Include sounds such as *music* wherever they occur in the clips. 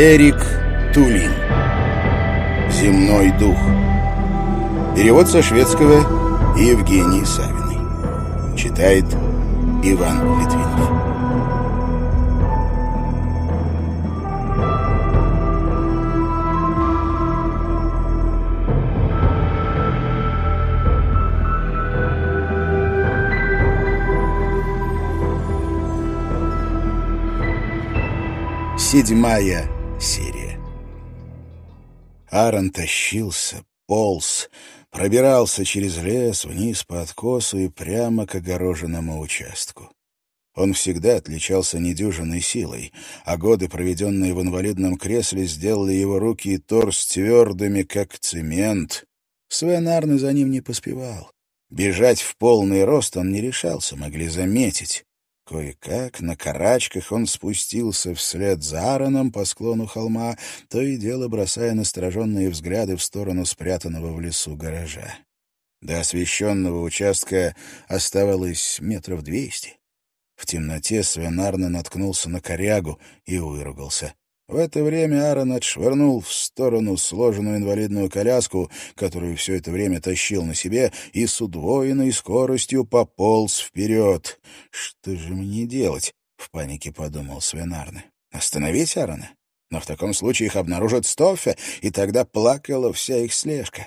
Эрик Тулин. «Земной дух» Перевод со шведского Евгений Савиной. Читает Иван Литвинов. Седьмая серия. Аарон тащился, полз, пробирался через лес, вниз по откосу и прямо к огороженному участку. Он всегда отличался недюжинной силой, а годы, проведенные в инвалидном кресле, сделали его руки и торс твердыми, как цемент. Свен Арне за ним не поспевал. Бежать в полный рост он не решался, могли заметить. Кое-как на карачках он спустился вслед за Аароном по склону холма, то и дело бросая настороженные взгляды в сторону спрятанного в лесу гаража. До освещенного участка оставалось метров двести. В темноте Свенарно наткнулся на корягу и выругался. В это время Аарон отшвырнул в сторону сложенную инвалидную коляску, которую все это время тащил на себе, и с удвоенной скоростью пополз вперед. «Что же мне делать?» — в панике подумал Свенарны. «Остановить Аарона? Но в таком случае их обнаружат Стоффе, и тогда плакала вся их слежка».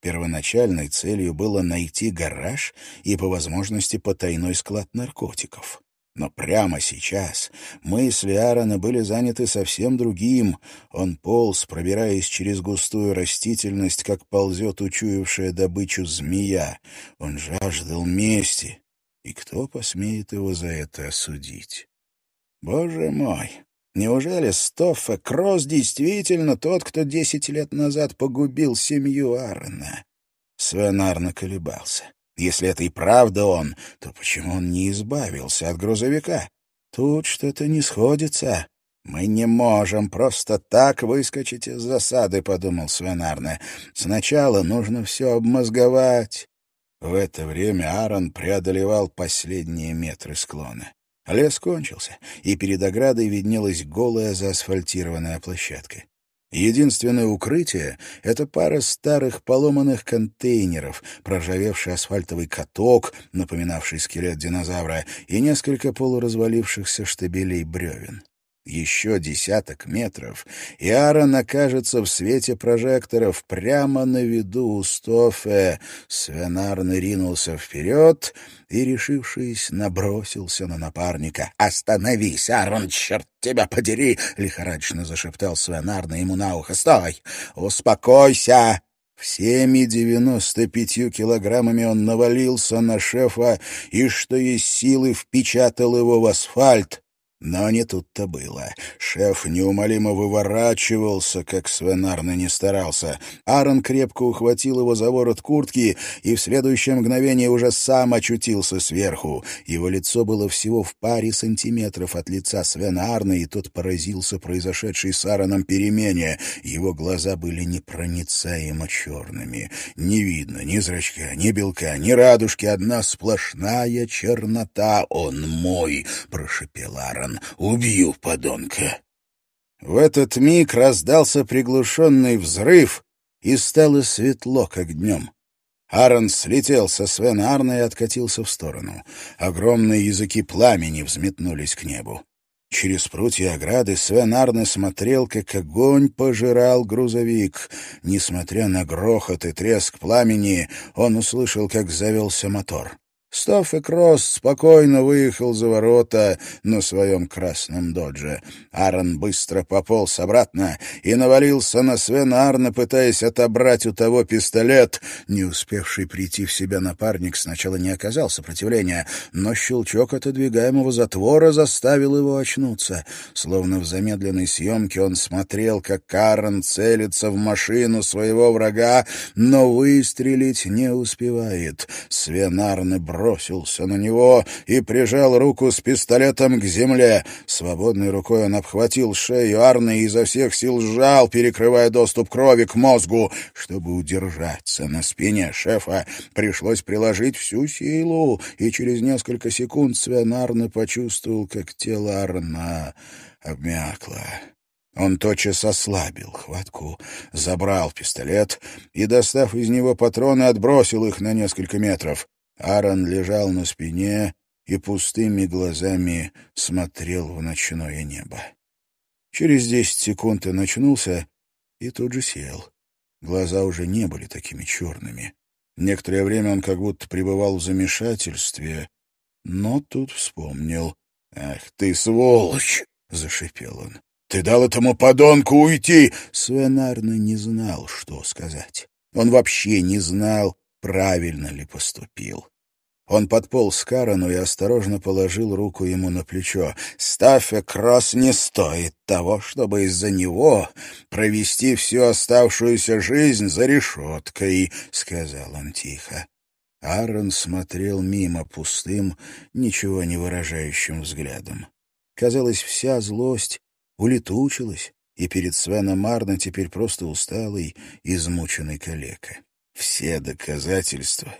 Первоначальной целью было найти гараж и, по возможности, потайной склад наркотиков. Но прямо сейчас мысли Аарона были заняты совсем другим. Он полз, пробираясь через густую растительность, как ползет учуявшая добычу змея. Он жаждал мести. И кто посмеет его за это осудить? Боже мой! Неужели Стоффе Кросс действительно тот, кто десять лет назад погубил семью Аарона? Свен Арно колебался. Если это и правда он, то почему он не избавился от грузовика? Тут что-то не сходится. «Мы не можем просто так выскочить из засады», — подумал Свенарне. «Сначала нужно все обмозговать». В это время Аарон преодолевал последние метры склона. Лес кончился, и перед оградой виднелась голая заасфальтированная площадка. Единственное укрытие — это пара старых поломанных контейнеров, проржавевший асфальтовый каток, напоминавший скелет динозавра, и несколько полуразвалившихся штабелей бревен. Еще десяток метров, и Аарон окажется в свете прожекторов прямо на виду у Стофе. Свенарн ринулся вперед и, решившись, набросился на напарника. «Остановись, Аарон, черт тебя подери!» — лихорадочно зашептал Свенарн ему на ухо. «Стой! Успокойся!» Всеми девяносто пятью килограммами он навалился на шефа и, что есть силы, впечатал его в асфальт. Но не тут-то было. Шеф неумолимо выворачивался, как свинарно не старался. Аарон крепко ухватил его за ворот куртки и в следующее мгновение уже сам очутился сверху. Его лицо было всего в паре сантиметров от лица Свена Арна, и тот поразился произошедшей с Аароном перемене. Его глаза были непроницаемо черными. Не видно ни зрачка, ни белка, ни радужки, одна сплошная чернота. «Он мой!» — прошепел Аарон. Аарон. «Убью подонка!» В этот миг раздался приглушенный взрыв, и стало светло, как днем. Аарон слетел со Свена Арна и откатился в сторону. Огромные языки пламени взметнулись к небу. Через прутья ограды Свен Арне смотрел, как огонь пожирал грузовик. Несмотря на грохот и треск пламени, он услышал, как завелся мотор. Стоффе Кросс спокойно выехал за ворота на своем красном додже. Аарон быстро пополз обратно и навалился на Свена Арна, пытаясь отобрать у того пистолет. Не успевший прийти в себя напарник сначала не оказал сопротивления, но щелчок отодвигаемого затвора заставил его очнуться. Словно в замедленной съемке он смотрел, как Аарон целится в машину своего врага, но выстрелить не успевает. Свен Арне бросился на него и прижал руку с пистолетом к земле. Свободной рукой он обхватил шею Арны и изо всех сил сжал, перекрывая доступ крови к мозгу. Чтобы удержаться на спине шефа, пришлось приложить всю силу, и через несколько секунд Свен Арны почувствовал, как тело Арна обмякло. Он тотчас ослабил хватку, забрал пистолет и, достав из него патроны, отбросил их на несколько метров. Аарон лежал на спине и пустыми глазами смотрел в ночное небо. Через десять секунд он очнулся и тут же сел. Глаза уже не были такими черными. Некоторое время он как будто пребывал в замешательстве, но тут вспомнил. «Ах ты, сволочь!» — зашипел он. «Ты дал этому подонку уйти!» Свен Арне не знал, что сказать. Он вообще не знал, правильно ли поступил. Он подполз к Карену и осторожно положил руку ему на плечо. «Стаффе Кросс не стоит того, чтобы из-за него провести всю оставшуюся жизнь за решеткой», — сказал он тихо. Аарон смотрел мимо пустым, ничего не выражающим взглядом. Казалось, вся злость улетучилась, и перед Свеном Марна теперь просто усталый, измученный калека. Все доказательства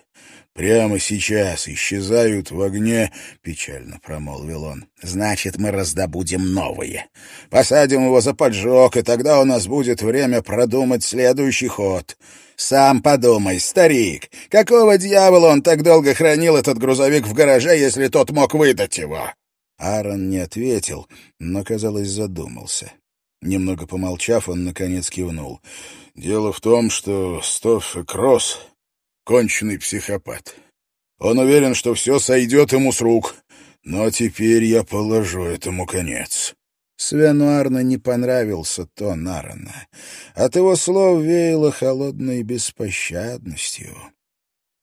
прямо сейчас исчезают в огне, — печально промолвил он. — Значит, мы раздобудем новые. Посадим его за поджог, и тогда у нас будет время продумать следующий ход. Сам подумай, старик, какого дьявола он так долго хранил этот грузовик в гараже, если тот мог выдать его? Аарон не ответил, но, казалось, задумался. Немного помолчав, он, наконец, кивнул. «Дело в том, что Стофф Кросс — конченый психопат. Он уверен, что все сойдет ему с рук, но теперь я положу этому конец». Свену Арна не понравился тон Аарона. От его слов веяло холодной беспощадностью.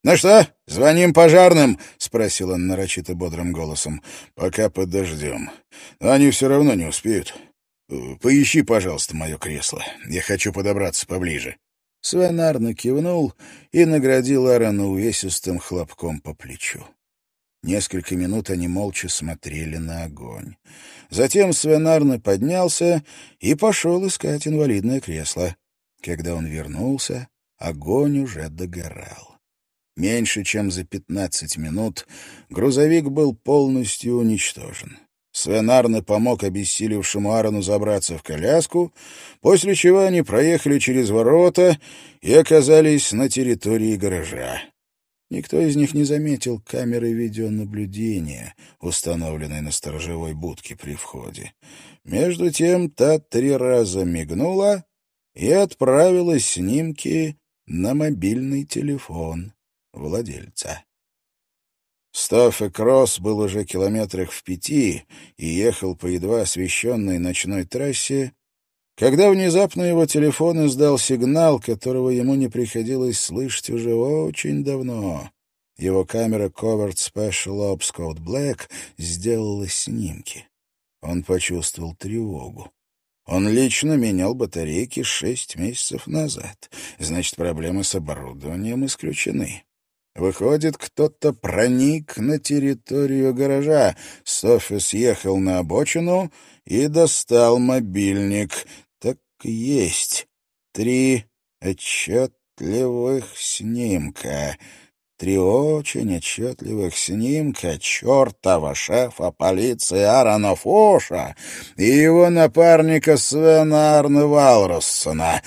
«Ну что, звоним пожарным?» — спросил он нарочито бодрым голосом. «Пока подождем. Но они все равно не успеют. Поищи, пожалуйста, мое кресло. Я хочу подобраться поближе». Свен кивнул и наградил Аарона увесистым хлопком по плечу. Несколько минут они молча смотрели на огонь. Затем Свенарна поднялся и пошел искать инвалидное кресло. Когда он вернулся, огонь уже догорал. Меньше чем за пятнадцать минут грузовик был полностью уничтожен. Свен помог обессилевшему Аарону забраться в коляску, после чего они проехали через ворота и оказались на территории гаража. Никто из них не заметил камеры видеонаблюдения, установленной на сторожевой будке при входе. Между тем та три раза мигнула и отправила снимки на мобильный телефон владельца. Стаффе Кросс был уже километрах в пяти и ехал по едва освещенной ночной трассе, когда внезапно его телефон издал сигнал, которого ему не приходилось слышать уже очень давно. Его камера Covered Special Ops Code Black сделала снимки. Он почувствовал тревогу. Он лично менял батарейки шесть месяцев назад. Значит, проблемы с оборудованием исключены. Выходит, кто-то проник на территорию гаража. Софи съехал на обочину и достал мобильник есть. Три отчетливых снимка. Три очень отчетливых снимка чертова шефа полиции Аарона Фоша и его напарника Свена Арне Валроссона.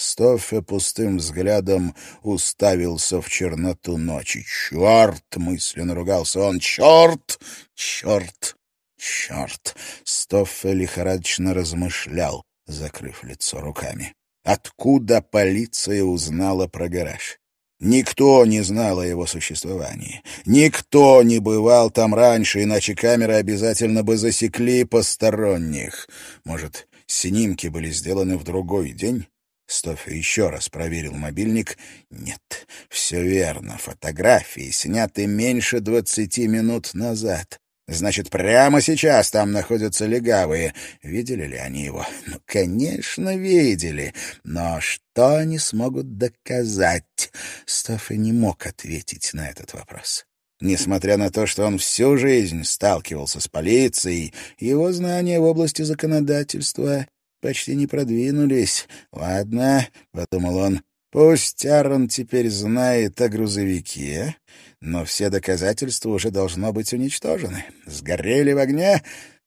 Стоффе пустым взглядом уставился в черноту ночи. «Черт!» — мысленно ругался он. «Черт! Черт! Черт!» Стоффе лихорадочно размышлял закрыв лицо руками. Откуда полиция узнала про гараж? Никто не знал о его существовании. Никто не бывал там раньше, иначе камеры обязательно бы засекли посторонних. Может, снимки были сделаны в другой день? Стофи еще раз проверил мобильник. Нет, все верно. Фотографии сняты меньше двадцати минут назад. Значит, прямо сейчас там находятся легавые. Видели ли они его? Ну, конечно, видели. Но что они смогут доказать? Стоффи не мог ответить на этот вопрос. Несмотря на то, что он всю жизнь сталкивался с полицией, его знания в области законодательства почти не продвинулись. «Ладно», — подумал он, — «пусть Аарон теперь знает о грузовике, но все доказательства уже должно быть уничтожены. Сгорели в огне?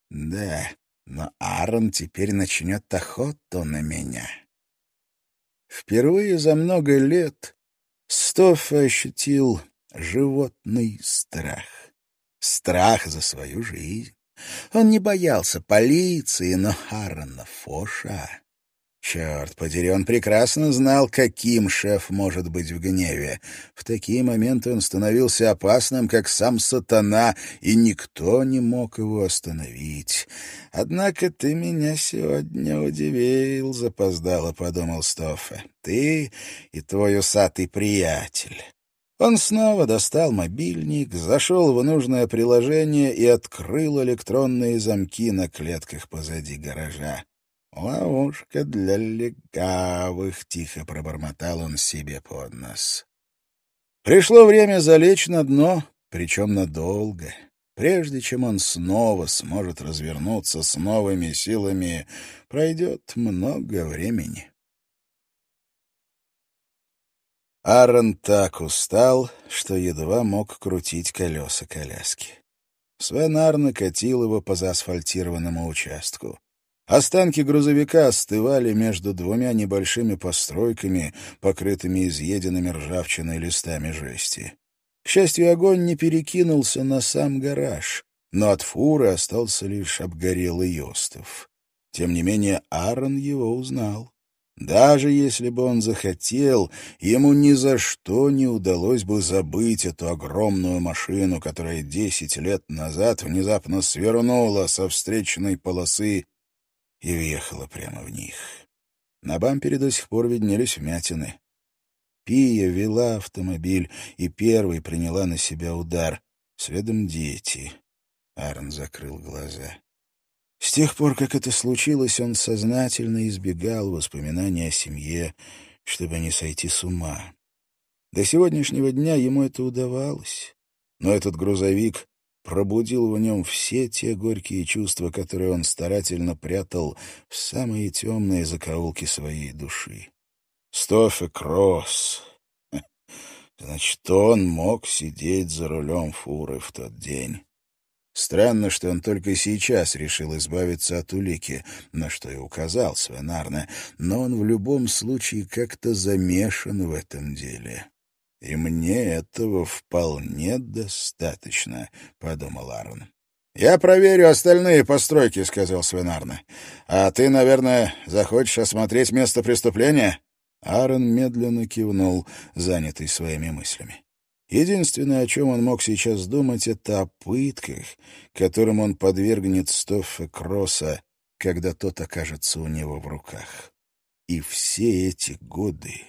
Да. но Аарон теперь начнет охоту на меня. Впервые за много лет Стофф ощутил животный страх. Страх за свою жизнь. Он не боялся полиции, но Аарона Фоша Черт подери, он прекрасно знал, каким шеф может быть в гневе. В такие моменты он становился опасным, как сам сатана, и никто не мог его остановить. «Однако ты меня сегодня удивил», — запоздало подумал Стоффе. «Ты и твой усатый приятель». Он снова достал мобильник, зашел в нужное приложение и открыл электронные замки на клетках позади гаража. «Ловушка для легавых», — тихо пробормотал он себе под нос. Пришло время залечь на дно, причем надолго. Прежде чем он снова сможет развернуться с новыми силами, пройдет много времени. Аарон так устал, что едва мог крутить колеса коляски. Свен накатил его по заасфальтированному участку. Останки грузовика остывали между двумя небольшими постройками, покрытыми изъеденными ржавчиной листами жести. К счастью, огонь не перекинулся на сам гараж, но от фуры остался лишь обгорелый остов. Тем не менее, Аарон его узнал. Даже если бы он захотел, ему ни за что не удалось бы забыть эту огромную машину, которая десять лет назад внезапно свернула со встречной полосы и въехала прямо в них. На бампере до сих пор виднелись вмятины. Пия вела автомобиль и первой приняла на себя удар. Следом дети. Арн закрыл глаза. С тех пор, как это случилось, он сознательно избегал воспоминаний о семье, чтобы не сойти с ума. До сегодняшнего дня ему это удавалось. Но этот грузовик пробудил в нем все те горькие чувства, которые он старательно прятал в самые темные закоулки своей души. Стофе Кросс. Значит, он мог сидеть за рулем фуры в тот день. Странно, что он только сейчас решил избавиться от улики, на что и указал Свенарне, но он в любом случае как-то замешан в этом деле. «И мне этого вполне достаточно», — подумал Аарон. «Я проверю остальные постройки», — сказал Свинарна. «А ты, наверное, захочешь осмотреть место преступления?» Аарон медленно кивнул, занятый своими мыслями. Единственное, о чем он мог сейчас думать, это о пытках, которым он подвергнет Стоффа Кросса, когда тот окажется у него в руках. И все эти годы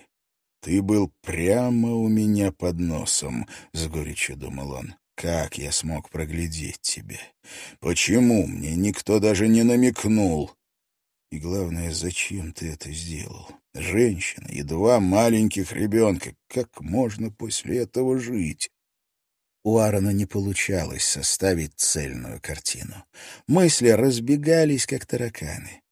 «Ты был прямо у меня под носом», — с горечью думал он. «Как я смог проглядеть тебя? Почему мне никто даже не намекнул?» И главное, зачем ты это сделал? Женщина и два маленьких ребенка. Как можно после этого жить? У Аарона не получалось составить цельную картину. Мысли разбегались, как тараканы.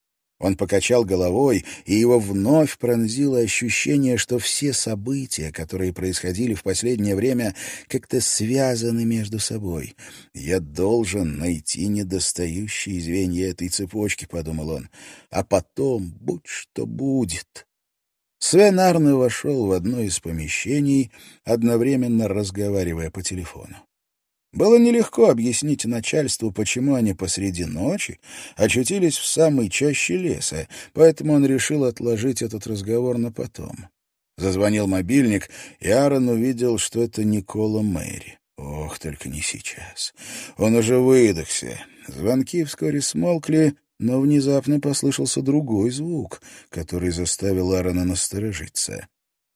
Он покачал головой, и его вновь пронзило ощущение, что все события, которые происходили в последнее время, как-то связаны между собой. «Я должен найти недостающие звенья этой цепочки», — подумал он. «А потом будь что будет». Свен Арне вошел в одно из помещений, одновременно разговаривая по телефону. Было нелегко объяснить начальству, почему они посреди ночи очутились в самой чаще леса, поэтому он решил отложить этот разговор на потом. Зазвонил мобильник, и Аарон увидел, что это Никола Мэри. Ох, только не сейчас. Он уже выдохся. Звонки вскоре смолкли, но внезапно послышался другой звук, который заставил Аарона насторожиться.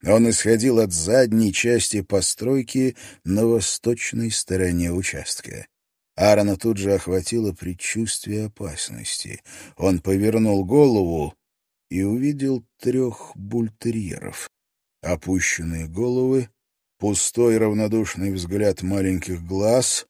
Он исходил от задней части постройки на восточной стороне участка. Аарона тут же охватило предчувствие опасности. Он повернул голову и увидел трех бультерьеров. Опущенные головы, пустой равнодушный взгляд маленьких глаз,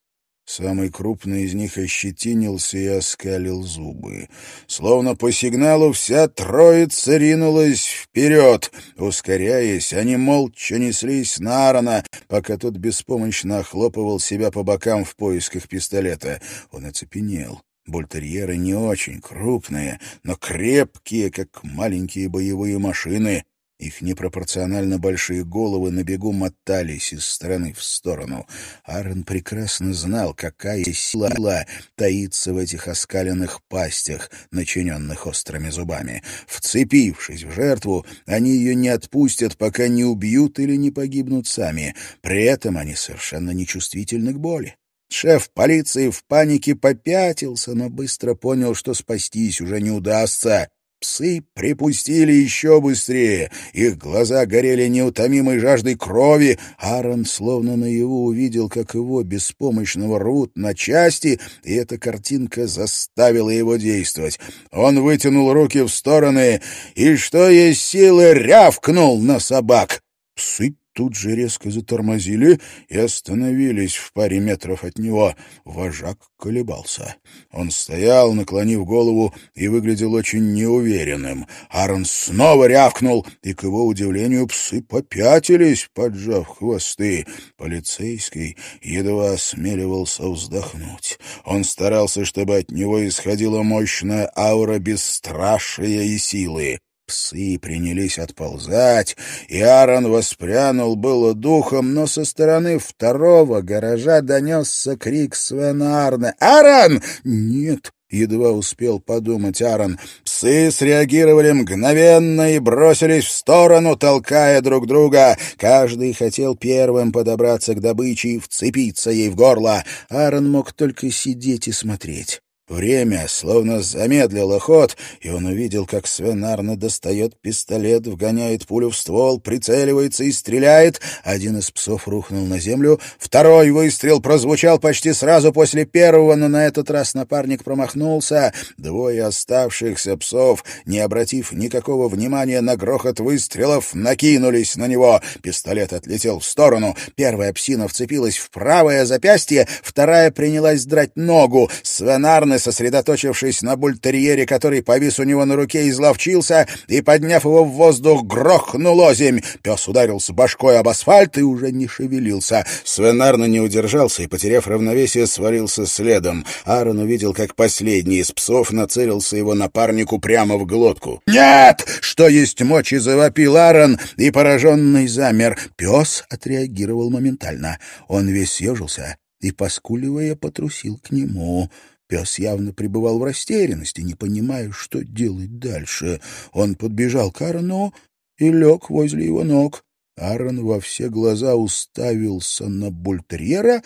Самый крупный из них ощетинился и оскалил зубы. Словно по сигналу вся троица ринулась вперед. Ускоряясь, они молча неслись на Аарона, пока тот беспомощно охлопывал себя по бокам в поисках пистолета. Он оцепенел. Бультерьеры не очень крупные, но крепкие, как маленькие боевые машины. Их непропорционально большие головы на бегу мотались из стороны в сторону. Аарон прекрасно знал, какая сила таится в этих оскаленных пастях, начиненных острыми зубами. Вцепившись в жертву, они ее не отпустят, пока не убьют или не погибнут сами. При этом они совершенно нечувствительны к боли. Шеф полиции в панике попятился, но быстро понял, что спастись уже не удастся. Псы припустили еще быстрее. Их глаза горели неутомимой жаждой крови. Аарон словно наяву увидел, как его беспомощного рвут на части, и эта картинка заставила его действовать. Он вытянул руки в стороны и, что есть силы, рявкнул на собак. Псы тут же резко затормозили и остановились в паре метров от него. Вожак колебался. Он стоял, наклонив голову, и выглядел очень неуверенным. Аарон снова рявкнул, и, к его удивлению, псы попятились, поджав хвосты. Полицейский едва осмеливался вздохнуть. Он старался, чтобы от него исходила мощная аура бесстрашия и силы. Псы принялись отползать, и Аарон воспрянул было духом, но со стороны второго гаража донесся крик Свена Арне. «Аарон!» «Нет!» — едва успел подумать Аарон. Псы среагировали мгновенно и бросились в сторону, толкая друг друга. Каждый хотел первым подобраться к добыче и вцепиться ей в горло. Аарон мог только сидеть и смотреть. Время словно замедлило ход, и он увидел, как Свен Арне достает пистолет, вгоняет пулю в ствол, прицеливается и стреляет. Один из псов рухнул на землю. Второй выстрел прозвучал почти сразу после первого, но на этот раз напарник промахнулся. Двое оставшихся псов, не обратив никакого внимания на грохот выстрелов, накинулись на него. Пистолет отлетел в сторону. Первая псина вцепилась в правое запястье, вторая принялась драть ногу. Свен Арне сосредоточившись на бультерьере, который повис у него на руке, изловчился и, подняв его в воздух, грохнул озимь. Пес ударился башкой об асфальт и уже не шевелился. Свенарно не удержался и, потеряв равновесие, свалился следом. Аарон увидел, как последний из псов нацелился его напарнику прямо в глотку. «Нет!» — что есть мочи, завопил Аарон, и пораженный замер. Пес отреагировал моментально. Он весь съежился и, поскуливая, потрусил к нему. Пес явно пребывал в растерянности, не понимая, что делать дальше. Он подбежал к Аарону и лег возле его ног. Аарон во все глаза уставился на бультерьера,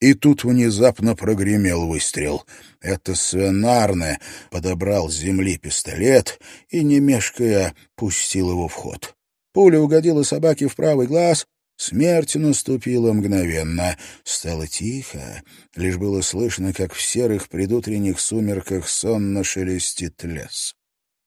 и тут внезапно прогремел выстрел. Это Свенарне подобрал с земли пистолет и, не мешкая, пустил его в ход. Пуля угодила собаке в правый глаз, Смерть наступила мгновенно. Стало тихо, лишь было слышно, как в серых предутренних сумерках сонно шелестит лес.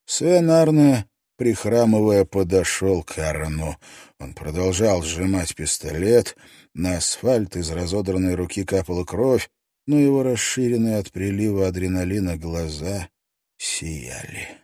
Свен Арне, прихрамывая, подошел к Аарону. Он продолжал сжимать пистолет. На асфальт из разодранной руки капала кровь, но его расширенные от прилива адреналина глаза сияли.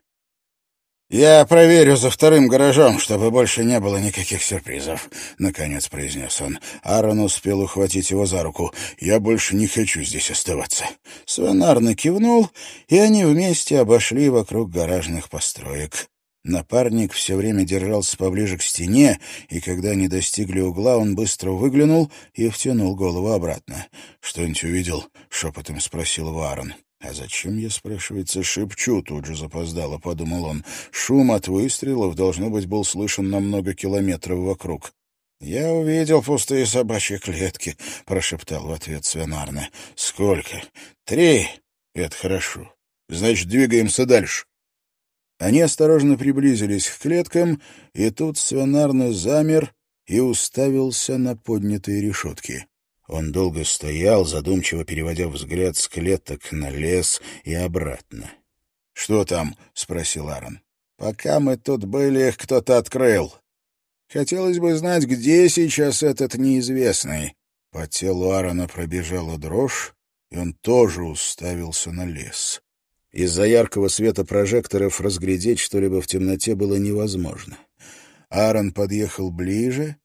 «Я проверю за вторым гаражом, чтобы больше не было никаких сюрпризов», — наконец произнес он. Аарон успел ухватить его за руку. «Я больше не хочу здесь оставаться». Свенарно кивнул, и они вместе обошли вокруг гаражных построек. Напарник все время держался поближе к стене, и когда они достигли угла, он быстро выглянул и втянул голову обратно. «Что-нибудь увидел?» — шепотом спросил Варон. «А зачем я, спрашивается, шепчу?» — тут же запоздало, — подумал он. Шум от выстрелов, должно быть, был слышен на много километров вокруг. «Я увидел пустые собачьи клетки», — прошептал в ответ Свенарне. «Сколько?» «Три. Это хорошо. Значит, двигаемся дальше». Они осторожно приблизились к клеткам, и тут Свенарне замер и уставился на поднятые решетки. Он долго стоял, задумчиво переводя взгляд с клеток на лес и обратно. «Что там?» — спросил Аарон. «Пока мы тут были, их кто-то открыл. Хотелось бы знать, где сейчас этот неизвестный». По телу Аарона пробежала дрожь, и он тоже уставился на лес. Из-за яркого света прожекторов разглядеть что-либо в темноте было невозможно. Аарон подъехал ближе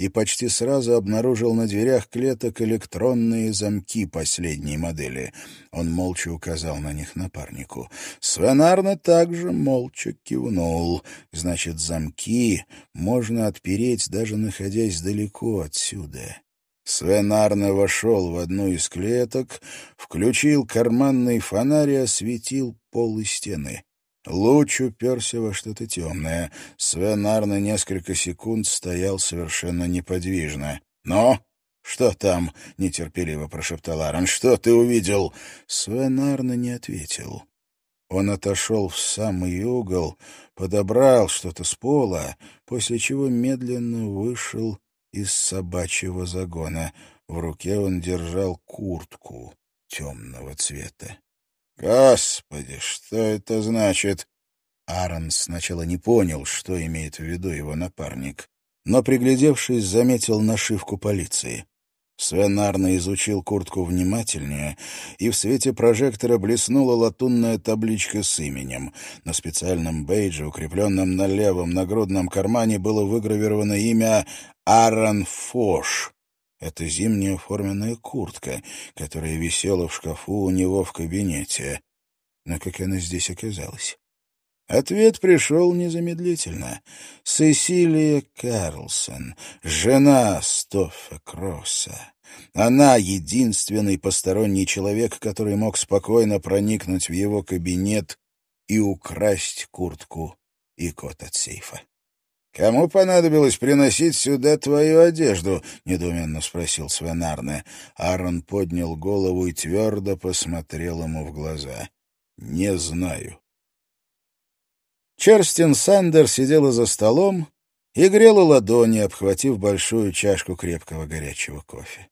и почти сразу обнаружил на дверях клеток электронные замки последней модели. Он молча указал на них напарнику. Свен также молча кивнул. Значит, замки можно отпереть, даже находясь далеко отсюда. Свен вошел в одну из клеток, включил карманный фонарь и осветил пол и стены. Луч уперся во что-то темное. Свен Арне несколько секунд стоял совершенно неподвижно. «Но? Что там?» — нетерпеливо прошептал Аарон. «Что ты увидел?» Свен Арне не ответил. Он отошел в самый угол, подобрал что-то с пола, после чего медленно вышел из собачьего загона. В руке он держал куртку темного цвета. «Господи, что это значит?» Аарон сначала не понял, что имеет в виду его напарник, но, приглядевшись, заметил нашивку полиции. Свен Арно изучил куртку внимательнее, и в свете прожектора блеснула латунная табличка с именем. На специальном бейдже, укрепленном на левом нагрудном кармане, было выгравировано имя Аарон Фош. Это зимняя форменная куртка, которая висела в шкафу у него в кабинете. Но как она здесь оказалась? Ответ пришел незамедлительно. Сесилия Карлсон, жена Стоффа Кросса. Она — единственный посторонний человек, который мог спокойно проникнуть в его кабинет и украсть куртку и кот от сейфа. «Кому понадобилось приносить сюда твою одежду?» — недоуменно спросил Свен Арне. Аарон поднял голову и твердо посмотрел ему в глаза. «Не знаю». Черстин Сандер сидела за столом и грела ладони, обхватив большую чашку крепкого горячего кофе.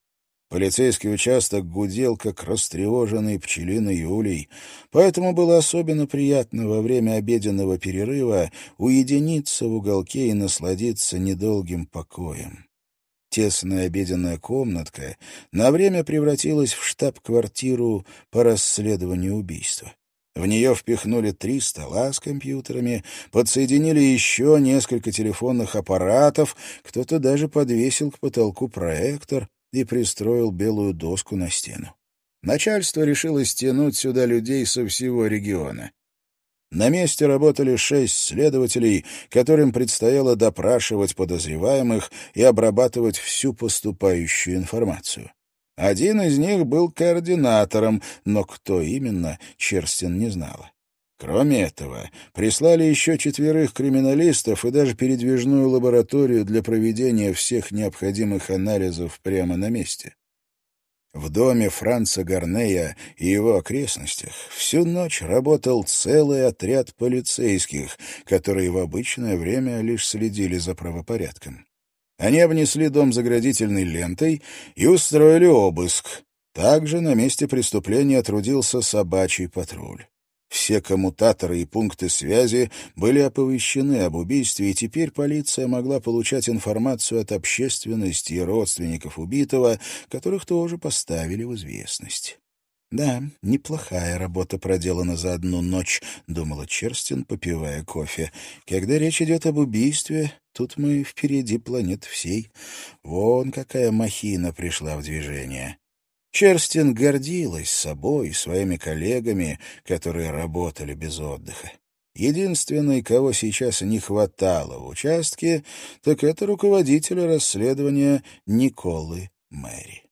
Полицейский участок гудел, как растревоженный пчелиный улей, поэтому было особенно приятно во время обеденного перерыва уединиться в уголке и насладиться недолгим покоем. Тесная обеденная комнатка на время превратилась в штаб-квартиру по расследованию убийства. В нее впихнули три стола с компьютерами, подсоединили еще несколько телефонных аппаратов, кто-то даже подвесил к потолку проектор, и пристроил белую доску на стену. Начальство решило стянуть сюда людей со всего региона. На месте работали шесть следователей, которым предстояло допрашивать подозреваемых и обрабатывать всю поступающую информацию. Один из них был координатором, но кто именно, Черстин не знала. Кроме этого, прислали еще четверых криминалистов и даже передвижную лабораторию для проведения всех необходимых анализов прямо на месте. В доме Франца Гарнея и его окрестностях всю ночь работал целый отряд полицейских, которые в обычное время лишь следили за правопорядком. Они обнесли дом заградительной лентой и устроили обыск. Также на месте преступления трудился собачий патруль. Все коммутаторы и пункты связи были оповещены об убийстве, и теперь полиция могла получать информацию от общественности и родственников убитого, которых тоже поставили в известность. «Да, неплохая работа проделана за одну ночь», — думала Черстин, попивая кофе. «Когда речь идет об убийстве, тут мы впереди планет всей. Вон какая махина пришла в движение». Черстин гордилась собой и своими коллегами, которые работали без отдыха. Единственный, кого сейчас не хватало в участке, так это руководителя расследования Николы Мэри.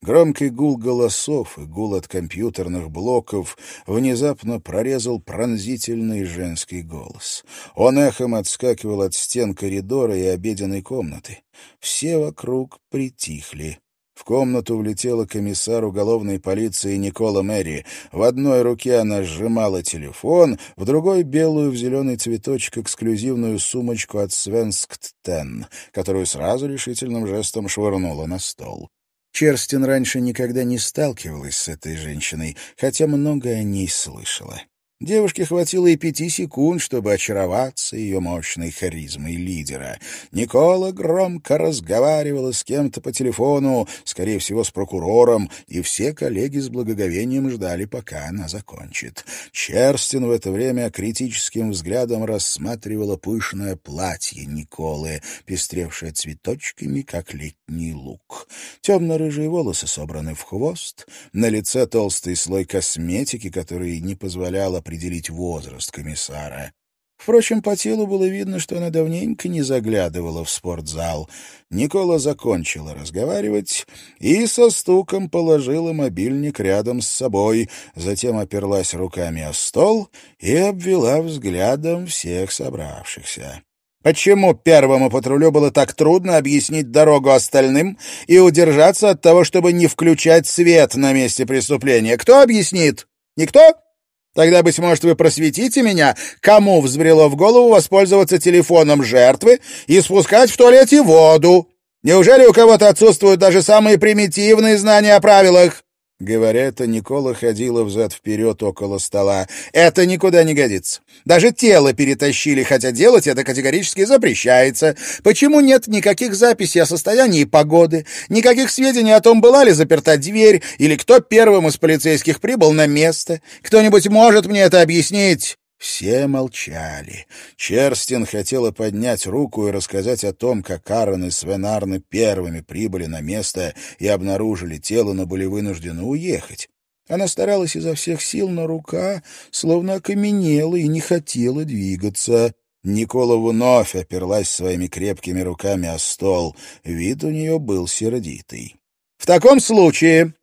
Громкий гул голосов и гул от компьютерных блоков внезапно прорезал пронзительный женский голос. Он эхом отскакивал от стен коридора и обеденной комнаты. Все вокруг притихли. В комнату влетела комиссар уголовной полиции Никола Мэри. В одной руке она сжимала телефон, в другой — белую в зеленый цветочек эксклюзивную сумочку от Свенсктен, которую сразу решительным жестом швырнула на стол. Черстин раньше никогда не сталкивалась с этой женщиной, хотя многое о ней слышала. Девушке хватило и пяти секунд, чтобы очароваться ее мощной харизмой лидера. Никола громко разговаривала с кем-то по телефону, скорее всего, с прокурором, и все коллеги с благоговением ждали, пока она закончит. Черстин в это время критическим взглядом рассматривала пышное платье Николы, пестревшее цветочками, как летний лук. Темно-рыжие волосы собраны в хвост, на лице толстый слой косметики, который не позволял определить возраст комиссара. Впрочем, по телу было видно, что она давненько не заглядывала в спортзал. Никола закончила разговаривать и со стуком положила мобильник рядом с собой, затем оперлась руками о стол и обвела взглядом всех собравшихся. Почему первому патрулю было так трудно объяснить дорогу остальным и удержаться от того, чтобы не включать свет на месте преступления? Кто объяснит? Никто? Тогда, быть может, вы просветите меня, кому взбрело в голову воспользоваться телефоном жертвы и спускать в туалете воду? Неужели у кого-то отсутствуют даже самые примитивные знания о правилах? Говоря это, Никола ходила взад-вперед около стола. «Это никуда не годится. Даже тело перетащили, хотя делать это категорически запрещается. Почему нет никаких записей о состоянии погоды, никаких сведений о том, была ли заперта дверь, или кто первым из полицейских прибыл на место? Кто-нибудь может мне это объяснить?» Все молчали. Черстин хотела поднять руку и рассказать о том, как Аарон и Свенарны первыми прибыли на место и обнаружили тело, но были вынуждены уехать. Она старалась изо всех сил, но рука словно окаменела и не хотела двигаться. Никола вновь оперлась своими крепкими руками о стол. Вид у нее был сердитый. — В таком случае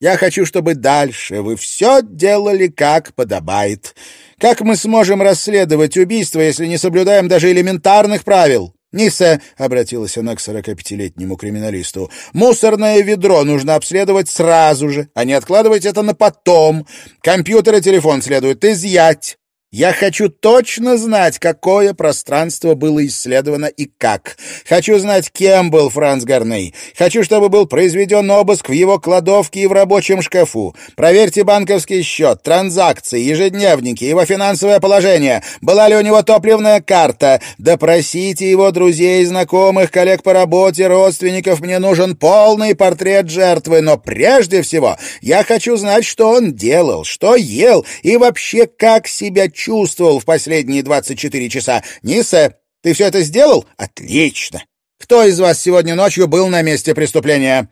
я хочу, чтобы дальше вы все делали как подобает. Как мы сможем расследовать убийство, если не соблюдаем даже элементарных правил? «Ниса», — обратилась она к сорокапятилетнему криминалисту, — «мусорное ведро нужно обследовать сразу же, а не откладывать это на потом. Компьютер и телефон следует изъять. Я хочу точно знать, какое пространство было исследовано и как. Хочу знать, кем был Франц Гарней. Хочу, чтобы был произведен обыск в его кладовке и в рабочем шкафу. Проверьте банковский счет, транзакции, ежедневники, его финансовое положение. Была ли у него топливная карта? Допросите его друзей, знакомых, коллег по работе, родственников. Мне нужен полный портрет жертвы. Но прежде всего я хочу знать, что он делал, что ел и вообще как себя чувствовал чувствовал в последние двадцать четыре часа. Нисе, ты все это сделал? Отлично. Кто из вас сегодня ночью был на месте преступления?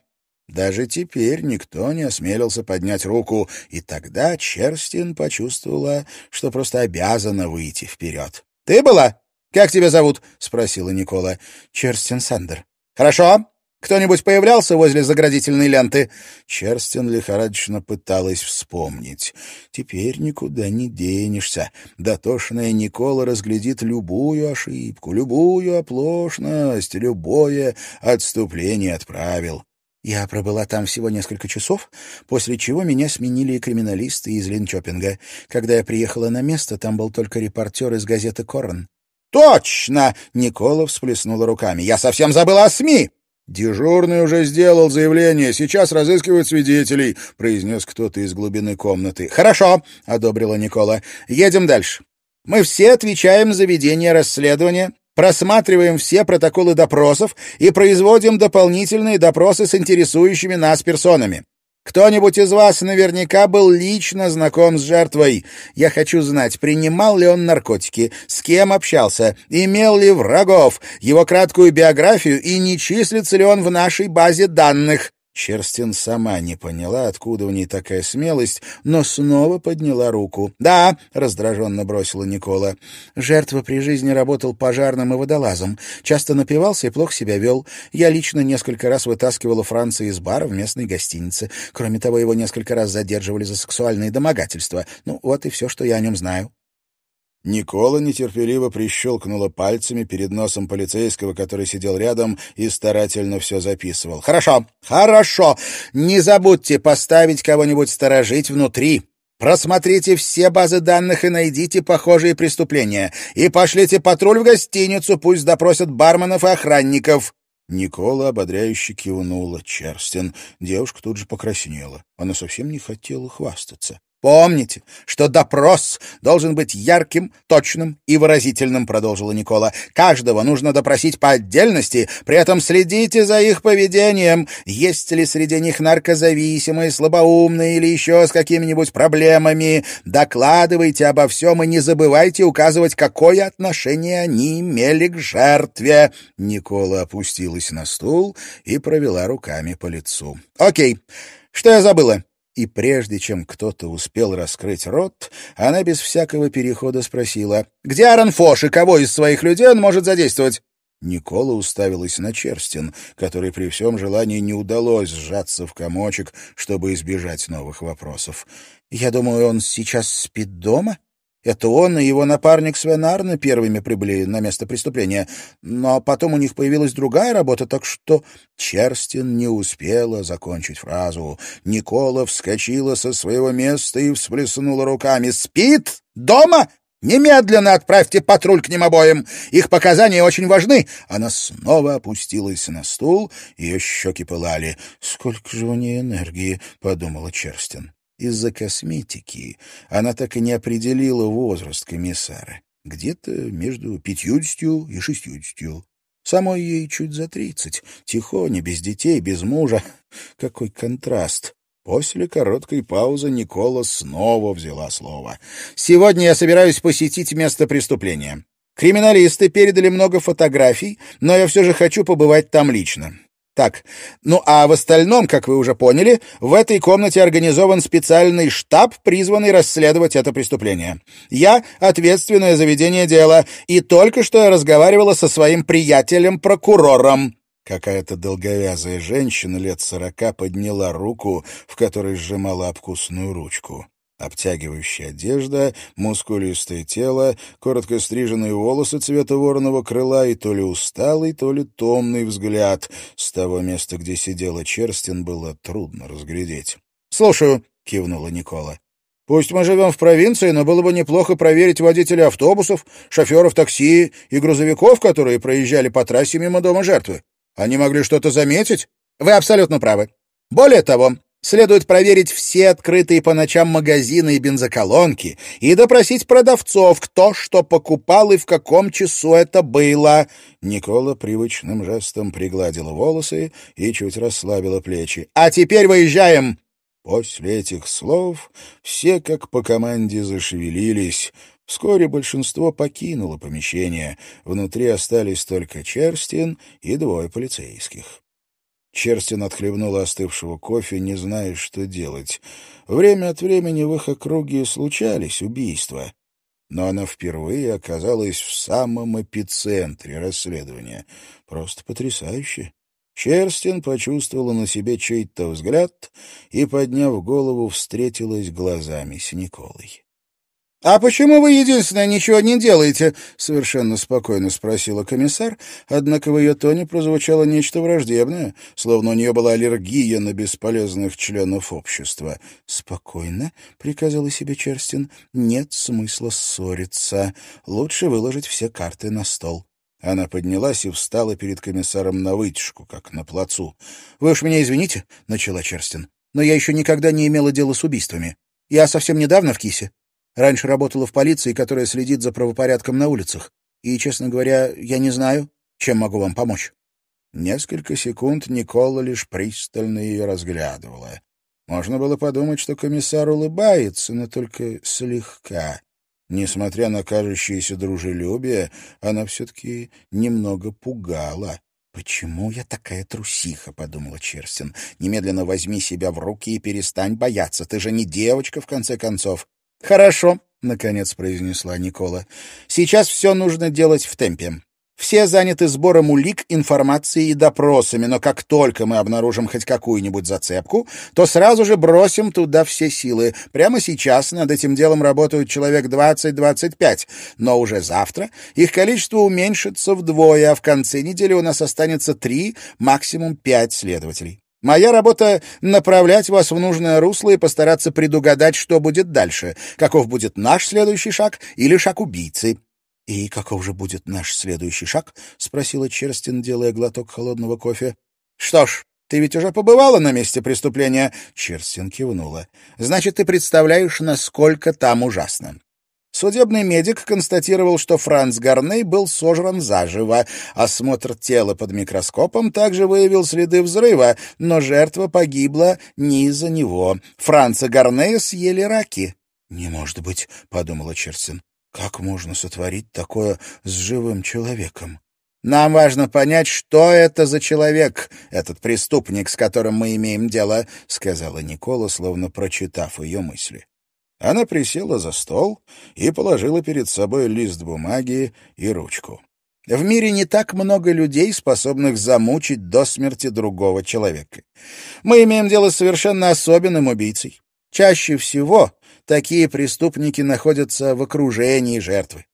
Даже теперь никто не осмелился поднять руку, и тогда Черстин почувствовала, что просто обязана выйти вперед. — Ты была? Как тебя зовут? — спросила Никола. — Черстин Сандер. — Хорошо. Кто-нибудь появлялся возле заградительной ленты?» Черстин лихорадочно пыталась вспомнить. «Теперь никуда не денешься. Дотошная Никола разглядит любую ошибку, любую оплошность, любое отступление от правил». Я пробыла там всего несколько часов, после чего меня сменили криминалисты из Линчопинга. Когда я приехала на место, там был только репортер из газеты «Корн». «Точно!» — Никола всплеснула руками. «Я совсем забыла о СМИ!» «Дежурный уже сделал заявление. Сейчас разыскивают свидетелей», — произнес кто-то из глубины комнаты. «Хорошо», — одобрила Никола. «Едем дальше. Мы все отвечаем за ведение расследования, просматриваем все протоколы допросов и производим дополнительные допросы с интересующими нас персонами. Кто-нибудь из вас наверняка был лично знаком с жертвой. Я хочу знать, принимал ли он наркотики, с кем общался, имел ли врагов, его краткую биографию и не числится ли он в нашей базе данных. Черстин сама не поняла, откуда у ней такая смелость, но снова подняла руку. «Да», — раздраженно бросила Никола. Жертва при жизни работал пожарным и водолазом. Часто напивался и плохо себя вел. Я лично несколько раз вытаскивала Франца из бара в местной гостинице. Кроме того, его несколько раз задерживали за сексуальные домогательства. Ну, вот и все, что я о нем знаю. Никола нетерпеливо прищелкнула пальцами перед носом полицейского, который сидел рядом и старательно все записывал. «Хорошо, хорошо. Не забудьте поставить кого-нибудь сторожить внутри. Просмотрите все базы данных и найдите похожие преступления. И пошлите патруль в гостиницу, пусть допросят барменов и охранников». Никола ободряюще кивнула Черстин. Девушка тут же покраснела. Она совсем не хотела хвастаться. Помните, что допрос должен быть ярким, точным и выразительным, продолжила Никола. Каждого нужно допросить по отдельности, при этом следите за их поведением. Есть ли среди них наркозависимые, слабоумные или еще с какими-нибудь проблемами? Докладывайте обо всем и не забывайте указывать, какое отношение они имели к жертве. Никола опустилась на стул и провела руками по лицу. Окей. Что я забыла? И прежде чем кто-то успел раскрыть рот, она без всякого перехода спросила, «Где Аарон Фош и кого из своих людей он может задействовать?» Никола уставилась на Черстин, который при всем желании не удалось сжаться в комочек, чтобы избежать новых вопросов. «Я думаю, он сейчас спит дома?» Это он и его напарник Свен первыми прибыли на место преступления. Но потом у них появилась другая работа, так что Черстин не успела закончить фразу. Никола вскочила со своего места и всплеснула руками. «Спит? Дома? Немедленно отправьте патруль к ним обоим. Их показания очень важны. Она снова опустилась на стул, ее щеки пылали. «Сколько же у нее энергии!» — подумала Черстин. Из-за косметики она так и не определила возраст комиссара. Где-то между пятьюдесятью и шестьюдесятью. Самой ей чуть за тридцать. Тихоня, без детей, без мужа. Какой контраст! После короткой паузы Никола снова взяла слово. «Сегодня я собираюсь посетить место преступления. Криминалисты передали много фотографий, но я все же хочу побывать там лично. Так, ну а в остальном, как вы уже поняли, в этой комнате организован специальный штаб, призванный расследовать это преступление. Я — ответственное заведение дела, и только что я разговаривала со своим приятелем-прокурором. Какая-то долговязая женщина лет сорока подняла руку, в которой сжимала обкусную ручку. Обтягивающая одежда, мускулистое тело, коротко стриженные волосы цвета вороного крыла и то ли усталый, то ли томный взгляд. С того места, где сидела Черстин, было трудно разглядеть. «Слушаю», — кивнула Никола. «Пусть мы живем в провинции, но было бы неплохо проверить водителей автобусов, шоферов такси и грузовиков, которые проезжали по трассе мимо дома жертвы. Они могли что-то заметить?» «Вы абсолютно правы. Более того, Следует проверить все открытые по ночам магазины и бензоколонки и допросить продавцов, кто что покупал и в каком часу это было. Никола привычным жестом пригладила волосы и чуть расслабила плечи. «А теперь выезжаем!» После этих слов все как по команде зашевелились. Вскоре большинство покинуло помещение. Внутри остались только Черстин и двое полицейских. Черстин отхлебнула остывшего кофе, не зная, что делать. Время от времени в их округе случались убийства, но она впервые оказалась в самом эпицентре расследования. Просто потрясающе. Черстин почувствовала на себе чей-то взгляд и, подняв голову, встретилась глазами с Николой. «А почему вы, единственное, ничего не делаете?» — совершенно спокойно спросила комиссар, однако в ее тоне прозвучало нечто враждебное, словно у нее была аллергия на бесполезных членов общества. «Спокойно», — приказала себе Черстин, — «нет смысла ссориться. Лучше выложить все карты на стол». Она поднялась и встала перед комиссаром на вытяжку, как на плацу. «Вы уж меня извините», — начала Черстин, — «но я еще никогда не имела дела с убийствами. Я совсем недавно в Кисе. Раньше работала в полиции, которая следит за правопорядком на улицах. И, честно говоря, я не знаю, чем могу вам помочь». Несколько секунд Никола лишь пристально ее разглядывала. Можно было подумать, что комиссар улыбается, но только слегка. Несмотря на кажущееся дружелюбие, она все-таки немного пугала. «Почему я такая трусиха?» — подумала Черстин. «Немедленно возьми себя в руки и перестань бояться. Ты же не девочка, в конце концов. «Хорошо», — наконец произнесла Никола. «Сейчас все нужно делать в темпе. Все заняты сбором улик, информации и допросами, но как только мы обнаружим хоть какую-нибудь зацепку, то сразу же бросим туда все силы. Прямо сейчас над этим делом работают человек 20-25, но уже завтра их количество уменьшится вдвое, а в конце недели у нас останется три, максимум пять следователей. Моя работа — направлять вас в нужное русло и постараться предугадать, что будет дальше, каков будет наш следующий шаг или шаг убийцы. — И каков же будет наш следующий шаг? — спросила Черстин, делая глоток холодного кофе. — Что ж, Ты ведь уже побывала на месте преступления?» Черстин кивнула. «Значит, ты представляешь, насколько там ужасно. Судебный медик констатировал, что Франц Гарней был сожран заживо. Осмотр тела под микроскопом также выявил следы взрыва, но жертва погибла не из-за него. Франца Гарнея съели раки. «Не может быть», — подумала Черстин. «Как можно сотворить такое с живым человеком?» «Нам важно понять, что это за человек, этот преступник, с которым мы имеем дело», — сказала Никола, словно прочитав ее мысли. Она присела за стол и положила перед собой лист бумаги и ручку. В мире не так много людей, способных замучить до смерти другого человека. Мы имеем дело с совершенно особенным убийцей. Чаще всего такие преступники находятся в окружении жертвы.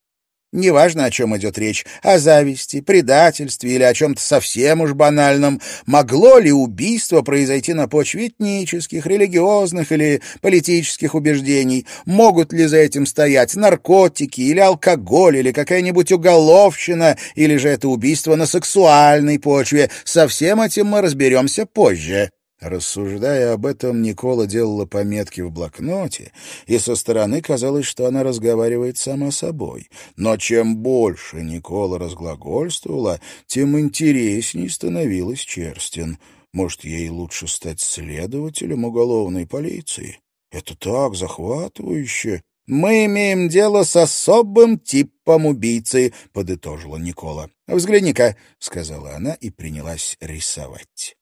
Неважно, о чем идет речь, о зависти, предательстве или о чем-то совсем уж банальном, могло ли убийство произойти на почве этнических, религиозных или политических убеждений, могут ли за этим стоять наркотики или алкоголь, или какая-нибудь уголовщина, или же это убийство на сексуальной почве. Со всем этим мы разберемся позже. Рассуждая об этом, Никола делала пометки в блокноте, и со стороны казалось, что она разговаривает сама собой. Но чем больше Никола разглагольствовала, тем интересней становилась Черстин. Может, ей лучше стать следователем уголовной полиции? Это так захватывающе. «Мы имеем дело с особым типом убийцы», — подытожила Никола. «Взгляни-ка», — сказала она и принялась рисовать.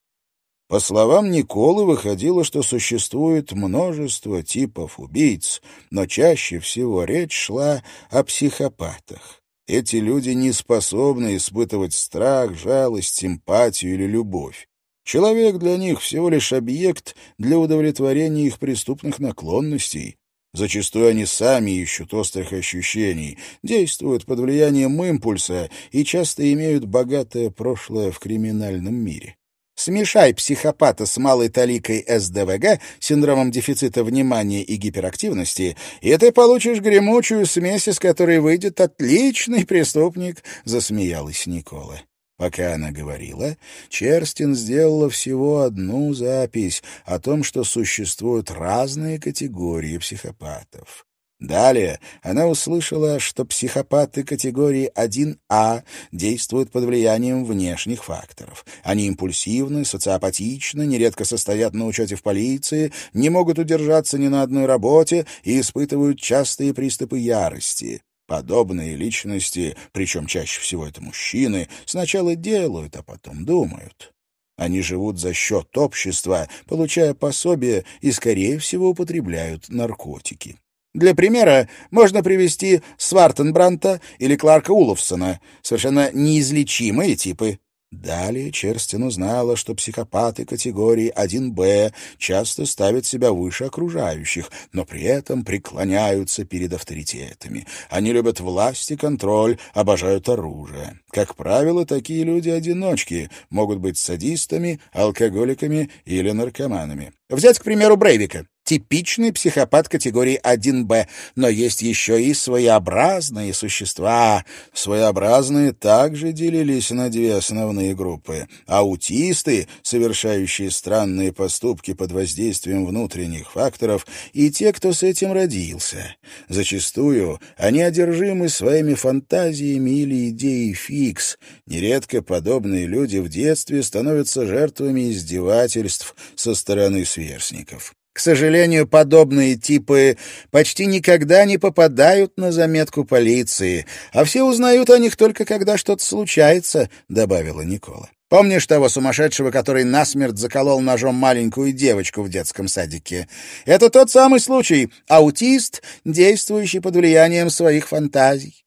По словам Николы, выходило, что существует множество типов убийц, но чаще всего речь шла о психопатах. Эти люди не способны испытывать страх, жалость, симпатию или любовь. Человек для них всего лишь объект для удовлетворения их преступных наклонностей. Зачастую они сами ищут острых ощущений, действуют под влиянием импульса и часто имеют богатое прошлое в криминальном мире. Смешай психопата с малой таликой СДВГ, синдромом дефицита внимания и гиперактивности, и ты получишь гремучую смесь, из которой выйдет отличный преступник, — засмеялась Никола. Пока она говорила, Черстин сделала всего одну запись о том, что существуют разные категории психопатов. Далее она услышала, что психопаты категории 1А действуют под влиянием внешних факторов. Они импульсивны, социопатичны, нередко состоят на учете в полиции, не могут удержаться ни на одной работе и испытывают частые приступы ярости. Подобные личности, причем чаще всего это мужчины, сначала делают, а потом думают. Они живут за счет общества, получая пособие и, скорее всего, употребляют наркотики. Для примера можно привести Свартенбранта или Кларка Уловсона, совершенно неизлечимые типы. Далее Черстин узнала, что психопаты категории 1Б часто ставят себя выше окружающих, но при этом преклоняются перед авторитетами. Они любят власть и контроль, обожают оружие. Как правило, такие люди-одиночки могут быть садистами, алкоголиками или наркоманами. Взять, к примеру, Брейвика типичный психопат категории 1Б, но есть еще и своеобразные существа. Своеобразные также делились на две основные группы. Аутисты, совершающие странные поступки под воздействием внутренних факторов, и те, кто с этим родился. Зачастую они одержимы своими фантазиями или идеей фикс. Нередко подобные люди в детстве становятся жертвами издевательств со стороны сверстников. К сожалению, подобные типы почти никогда не попадают на заметку полиции, а все узнают о них только когда что-то случается, — добавила Никола. Помнишь того сумасшедшего, который насмерть заколол ножом маленькую девочку в детском садике? Это тот самый случай. Аутист, действующий под влиянием своих фантазий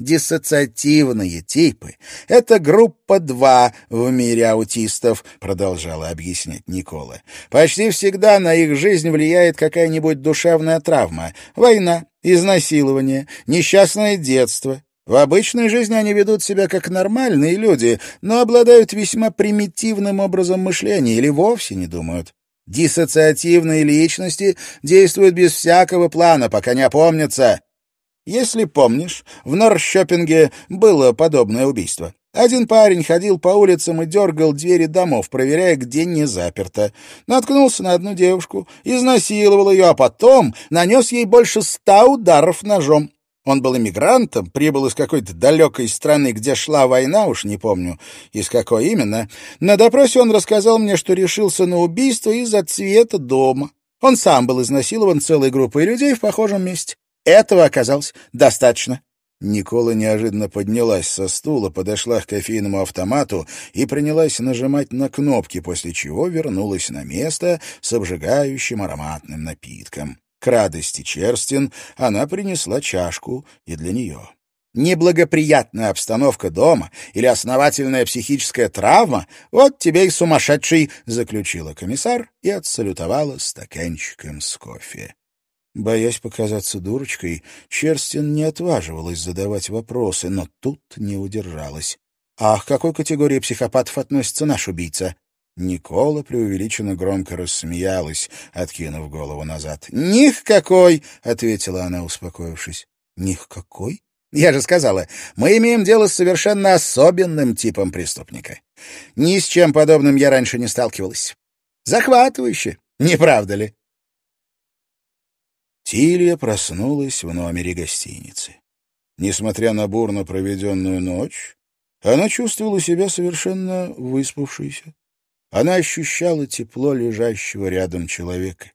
диссоциативные типы. Это группа 2 в мире аутистов, продолжала объяснять Никола. Почти всегда на их жизнь влияет какая-нибудь душевная травма, война, изнасилование, несчастное детство. В обычной жизни они ведут себя как нормальные люди, но обладают весьма примитивным образом мышления или вовсе не думают. Диссоциативные личности действуют без всякого плана, пока не опомнятся. Если помнишь, в Норршопинге было подобное убийство. Один парень ходил по улицам и дергал двери домов, проверяя, где не заперто. Наткнулся на одну девушку, изнасиловал ее, а потом нанес ей больше ста ударов ножом. Он был иммигрантом, прибыл из какой-то далекой страны, где шла война, уж не помню, из какой именно. На допросе он рассказал мне, что решился на убийство из-за цвета дома. Он сам был изнасилован целой группой людей в похожем месте. Этого оказалось достаточно. Никола неожиданно поднялась со стула, подошла к кофейному автомату и принялась нажимать на кнопки, после чего вернулась на место с обжигающим ароматным напитком. К радости Черстин она принесла чашку и для нее. Неблагоприятная обстановка дома или основательная психическая травма — вот тебе и сумасшедший, — заключила комиссар и отсалютовала стаканчиком с кофе. Боясь показаться дурочкой, Черстин не отваживалась задавать вопросы, но тут не удержалась. «А к какой категории психопатов относится наш убийца?» Никола преувеличенно громко рассмеялась, откинув голову назад. «Ни к какой!» — ответила она, успокоившись. «Ни к какой?» «Я же сказала, мы имеем дело с совершенно особенным типом преступника. Ни с чем подобным я раньше не сталкивалась. Захватывающе, не правда ли?» Тилья проснулась в номере гостиницы. Несмотря на бурно проведенную ночь, она чувствовала себя совершенно выспавшейся. Она ощущала тепло лежащего рядом человека.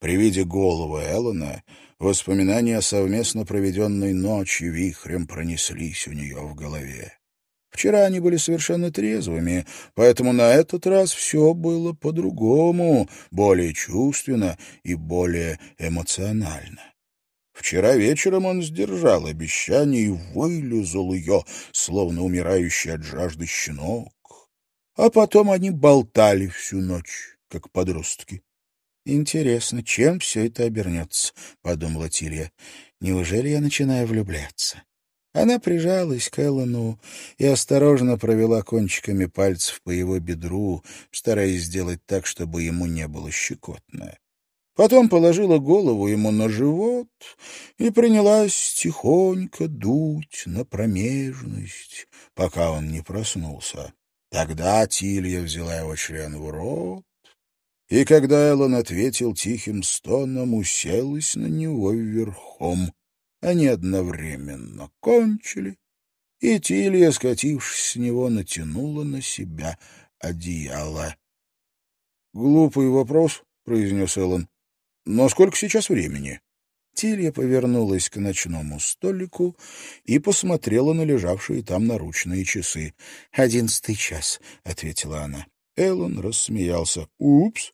При виде головы Эллона воспоминания о совместно проведенной ночи вихрем пронеслись у нее в голове. Вчера они были совершенно трезвыми, поэтому на этот раз все было по-другому, более чувственно и более эмоционально. Вчера вечером он сдержал обещание и вылезал ее, словно умирающий от жажды щенок. А потом они болтали всю ночь, как подростки. «Интересно, чем все это обернется?» — подумала Тилья. «Неужели я начинаю влюбляться?» Она прижалась к Эллону и осторожно провела кончиками пальцев по его бедру, стараясь сделать так, чтобы ему не было щекотно. Потом положила голову ему на живот и принялась тихонько дуть на промежность, пока он не проснулся. Тогда Тилья взяла его член в рот, и когда Эллен ответил тихим стоном, уселась на него верхом. Они одновременно кончили, и Тилья, скатившись с него, натянула на себя одеяло. — Глупый вопрос, — произнес Эллен. — Но сколько сейчас времени? Тилья повернулась к ночному столику и посмотрела на лежавшие там наручные часы. «Одиннадцатый час», — ответила она. Эллен рассмеялся. «Упс!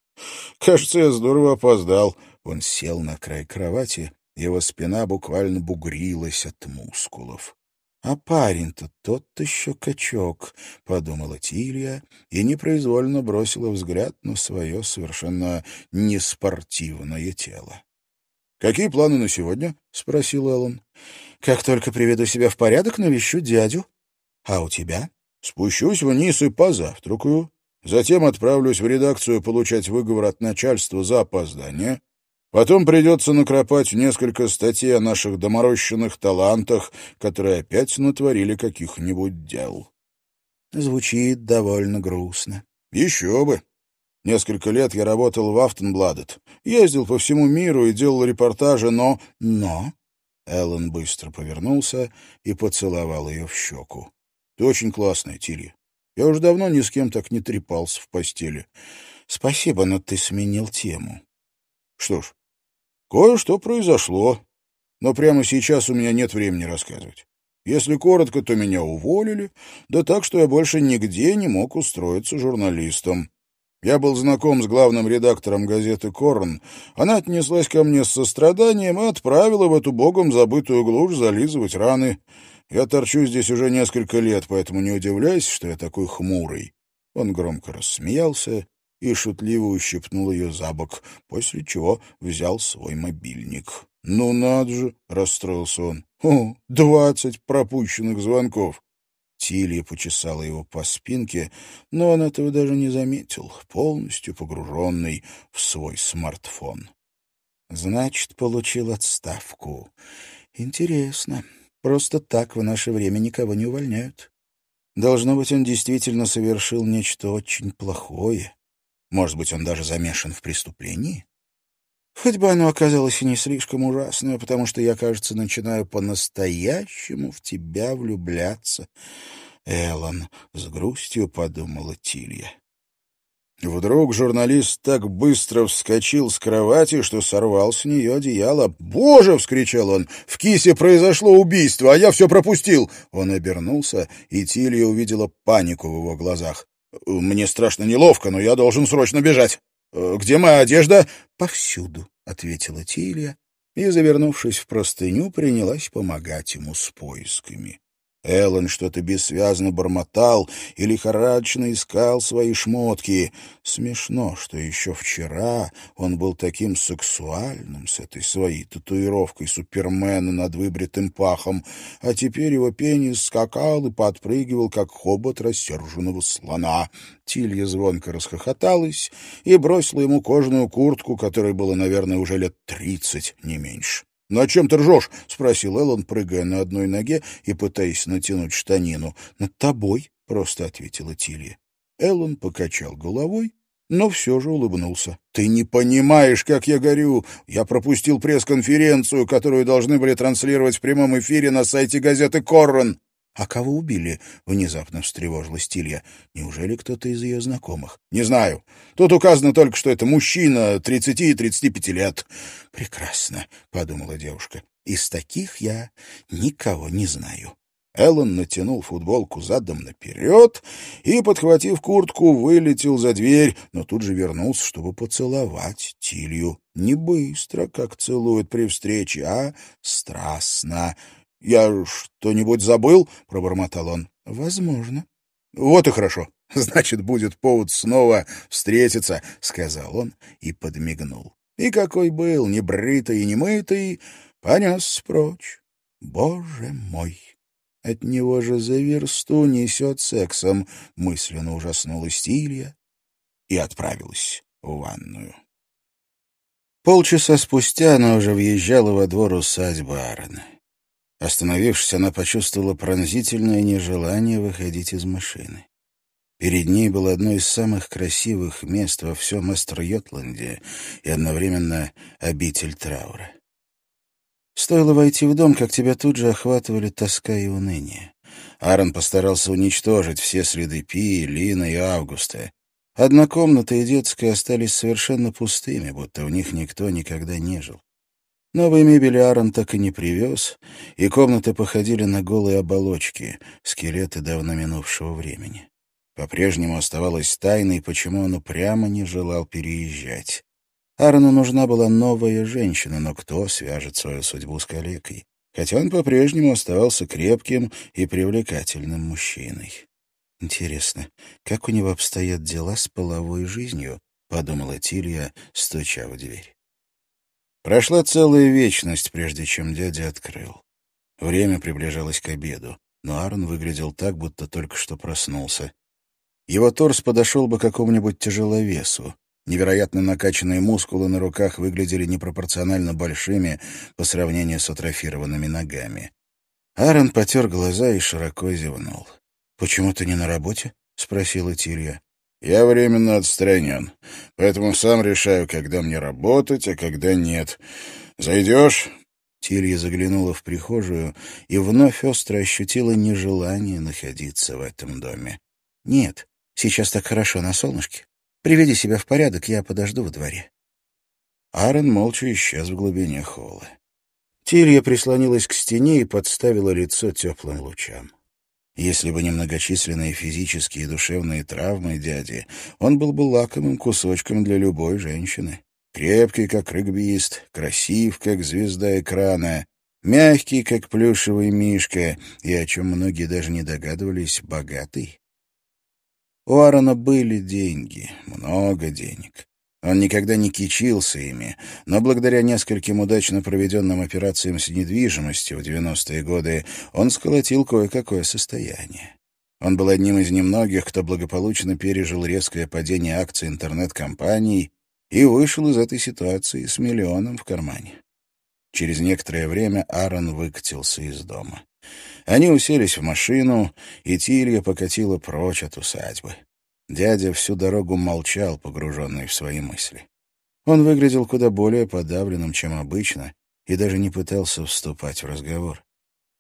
Кажется, я здорово опоздал». Он сел на край кровати его спина буквально бугрилась от мускулов. «А парень-то тот еще качок», — подумала Тилья и непроизвольно бросила взгляд на свое совершенно неспортивное тело. «Какие планы на сегодня?» — спросил Эллен. «Как только приведу себя в порядок, навещу дядю. А у тебя?» «Спущусь вниз и позавтракаю. Затем отправлюсь в редакцию получать выговор от начальства за опоздание. Потом придется накропать несколько статей о наших доморощенных талантах, которые опять натворили каких-нибудь дел. Звучит довольно грустно. Еще бы. Несколько лет я работал в Автенбладет, ездил по всему миру и делал репортажи, но... Но... Эллен быстро повернулся и поцеловал ее в щеку. — Ты очень классная, Тилли. Я уже давно ни с кем так не трепался в постели. — Спасибо, но ты сменил тему. — Что ж, Кое-что произошло, но прямо сейчас у меня нет времени рассказывать. Если коротко, то меня уволили, да так, что я больше нигде не мог устроиться журналистом. Я был знаком с главным редактором газеты «Корн». Она отнеслась ко мне с состраданием и отправила в эту богом забытую глушь зализывать раны. Я торчу здесь уже несколько лет, поэтому не удивляйся, что я такой хмурый. Он громко рассмеялся и шутливо ущипнул ее за бок, после чего взял свой мобильник. «Ну надо же!» — расстроился он. «О, двадцать пропущенных звонков!» Тилья почесала его по спинке, но он этого даже не заметил, полностью погруженный в свой смартфон. «Значит, получил отставку. Интересно. Просто так в наше время никого не увольняют. Должно быть, он действительно совершил нечто очень плохое. Может быть, он даже замешан в преступлении? Хоть бы оно оказалось и не слишком ужасное, потому что я, кажется, начинаю по-настоящему в тебя влюбляться. Эллен, с грустью подумала Тилья. Вдруг журналист так быстро вскочил с кровати, что сорвал с нее одеяло. «Боже!» — вскричал он. «В кисе произошло убийство, а я все пропустил!» Он обернулся, и Тилья увидела панику в его глазах. «Мне страшно неловко, но я должен срочно бежать. Где моя одежда?» «Повсюду», — ответила Тилья, и, завернувшись в простыню, принялась помогать ему с поисками. Эллен что-то бессвязно бормотал и лихорадочно искал свои шмотки. Смешно, что еще вчера он был таким сексуальным с этой своей татуировкой Супермена над выбритым пахом, а теперь его пенис скакал и подпрыгивал, как хобот рассерженного слона. Тилья звонко расхохоталась и бросила ему кожаную куртку, которой было, наверное, уже лет тридцать, не меньше. «На «Ну, чем ты ржешь?» — спросил Эллен, прыгая на одной ноге и пытаясь натянуть штанину. «Над тобой», — просто ответила Тилья. Эллен покачал головой, но все же улыбнулся. «Ты не понимаешь, как я горю! Я пропустил пресс-конференцию, которую должны были транслировать в прямом эфире на сайте газеты «Коррон». «А кого убили?» — внезапно встревожилась Тилья. «Неужели кто-то из ее знакомых?» «Не знаю. Тут указано только, что это мужчина 30-35 лет». «Прекрасно», — подумала девушка. «Из таких я никого не знаю». Эллен натянул футболку задом наперед и, подхватив куртку, вылетел за дверь, но тут же вернулся, чтобы поцеловать Тилью. Не быстро, как целуют при встрече, а страстно. «Я что-нибудь забыл?» — пробормотал он. «Возможно». «Вот и хорошо. Значит, будет повод снова встретиться», — сказал он и подмигнул. И какой был, небритый и немытый, понес прочь. Боже мой! От него же за версту несет сексом, мысленно ужаснулась Тилья и отправилась в ванную. Полчаса спустя она уже въезжала во двор усадьбы Аарона. Остановившись, она почувствовала пронзительное нежелание выходить из машины. Перед ней было одно из самых красивых мест во всем Эстер-Йотланде и одновременно обитель траура. Стоило войти в дом, как тебя тут же охватывали тоска и уныние. Аарон постарался уничтожить все следы Пи, Лина и Августа. Одна комната и детская остались совершенно пустыми, будто в них никто никогда не жил. Новой мебели Аарон так и не привез, и комнаты походили на голые оболочки, скелеты давно минувшего времени. По-прежнему оставалось тайной, почему он упрямо не желал переезжать. Аарону нужна была новая женщина, но кто свяжет свою судьбу с калекой? Хотя он по-прежнему оставался крепким и привлекательным мужчиной. «Интересно, как у него обстоят дела с половой жизнью?» — подумала Тилья, стуча в дверь. Прошла целая вечность, прежде чем дядя открыл. Время приближалось к обеду, но Аарон выглядел так, будто только что проснулся. Его торс подошел бы какому-нибудь тяжеловесу. Невероятно накачанные мускулы на руках выглядели непропорционально большими по сравнению с атрофированными ногами. Аарон потер глаза и широко зевнул. «Почему ты не на работе?» — спросила Тилья. Я временно отстранен, поэтому сам решаю, когда мне работать, а когда нет. Зайдешь?» Тилья заглянула в прихожую и вновь остро ощутила нежелание находиться в этом доме. «Нет, сейчас так хорошо на солнышке. Приведи себя в порядок, я подожду во дворе». Аарон молча исчез в глубине холла. Тилья прислонилась к стене и подставила лицо теплым лучам. Если бы не многочисленные физические и душевные травмы дяди, он был бы лакомым кусочком для любой женщины. Крепкий, как регбист, красив, как звезда экрана, мягкий, как плюшевый мишка, и, о чем многие даже не догадывались, богатый. У Аарона были деньги, много денег. Он никогда не кичился ими, но благодаря нескольким удачно проведенным операциям с недвижимостью в 90-е годы он сколотил кое-какое состояние. Он был одним из немногих, кто благополучно пережил резкое падение акций интернет-компаний и вышел из этой ситуации с миллионом в кармане. Через некоторое время Аарон выкатился из дома. Они уселись в машину, и Тилья покатила прочь от усадьбы. Дядя всю дорогу молчал, погруженный в свои мысли. Он выглядел куда более подавленным, чем обычно, и даже не пытался вступать в разговор.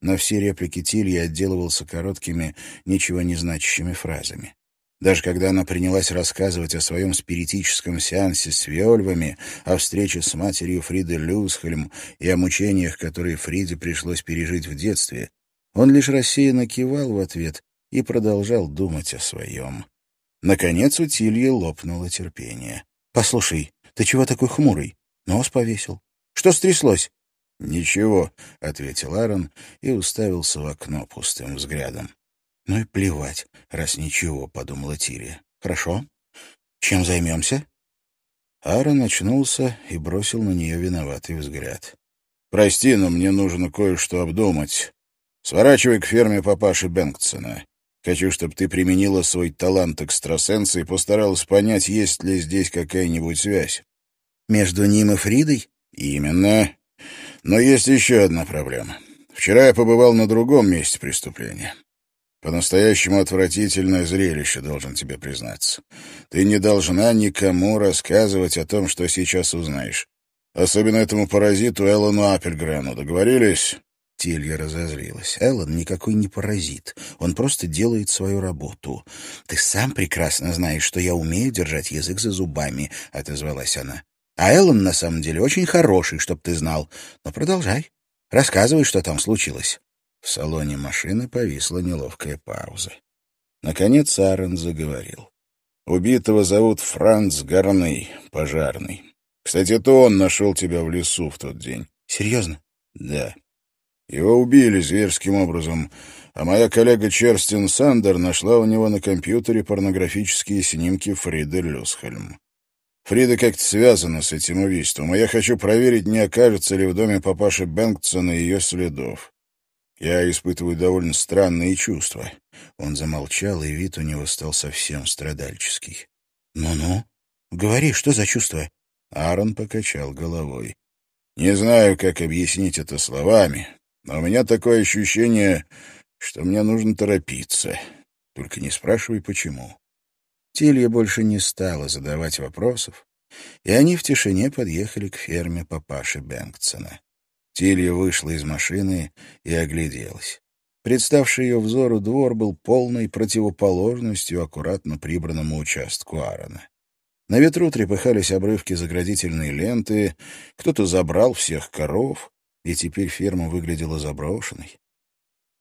На все реплики Тильи отделывался короткими, ничего не значащими фразами. Даже когда она принялась рассказывать о своем спиритическом сеансе с Виольвами, о встрече с матерью Фриды Люсхельм и о мучениях, которые Фриде пришлось пережить в детстве, он лишь рассеянно кивал в ответ и продолжал думать о своем. Наконец у Тильи лопнуло терпение. «Послушай, ты чего такой хмурый? Нос повесил. Что стряслось?» «Ничего», — ответил Аарон и уставился в окно пустым взглядом. «Ну и плевать, раз ничего», — подумала Тирия. «Хорошо. Чем займемся?» Аарон очнулся и бросил на нее виноватый взгляд. «Прости, но мне нужно кое-что обдумать. Сворачивай к ферме папаши Бенгтсона. Хочу, чтобы ты применила свой талант экстрасенса и постаралась понять, есть ли здесь какая-нибудь связь». «Между ним и Фридой?» «Именно. Но есть еще одна проблема. Вчера я побывал на другом месте преступления. По-настоящему отвратительное зрелище, должен тебе признаться. Ты не должна никому рассказывать о том, что сейчас узнаешь. Особенно этому паразиту Эллону Аппельгрену. Договорились?» Тилья разозлилась. «Эллен никакой не паразит. Он просто делает свою работу. Ты сам прекрасно знаешь, что я умею держать язык за зубами», — отозвалась она. «А Эллен на самом деле очень хороший, чтоб ты знал. Но продолжай. Рассказывай, что там случилось». В салоне машины повисла неловкая пауза. Наконец Аарон заговорил. «Убитого зовут Франц Горный, пожарный. Кстати, это он нашел тебя в лесу в тот день». «Серьезно?» «Да. Его убили зверским образом, а моя коллега Черстин Сандер нашла у него на компьютере порнографические снимки Фриды Люсхельм. Фрида как-то связана с этим убийством, и я хочу проверить, не окажется ли в доме папаши Бэнксона ее следов. Я испытываю довольно странные чувства. Он замолчал, и вид у него стал совсем страдальческий. «Ну-ну, говори, что за чувства?» Аарон покачал головой. «Не знаю, как объяснить это словами, но у меня такое ощущение, что мне нужно торопиться. Только не спрашивай, почему». Тилья больше не стала задавать вопросов, и они в тишине подъехали к ферме папаши Бэнксона. Тилья вышла из машины и огляделась. Представший ее взору двор был полной противоположностью аккуратно прибранному участку Аарона. На ветру трепыхались обрывки заградительной ленты, кто-то забрал всех коров, и теперь ферма выглядела заброшенной.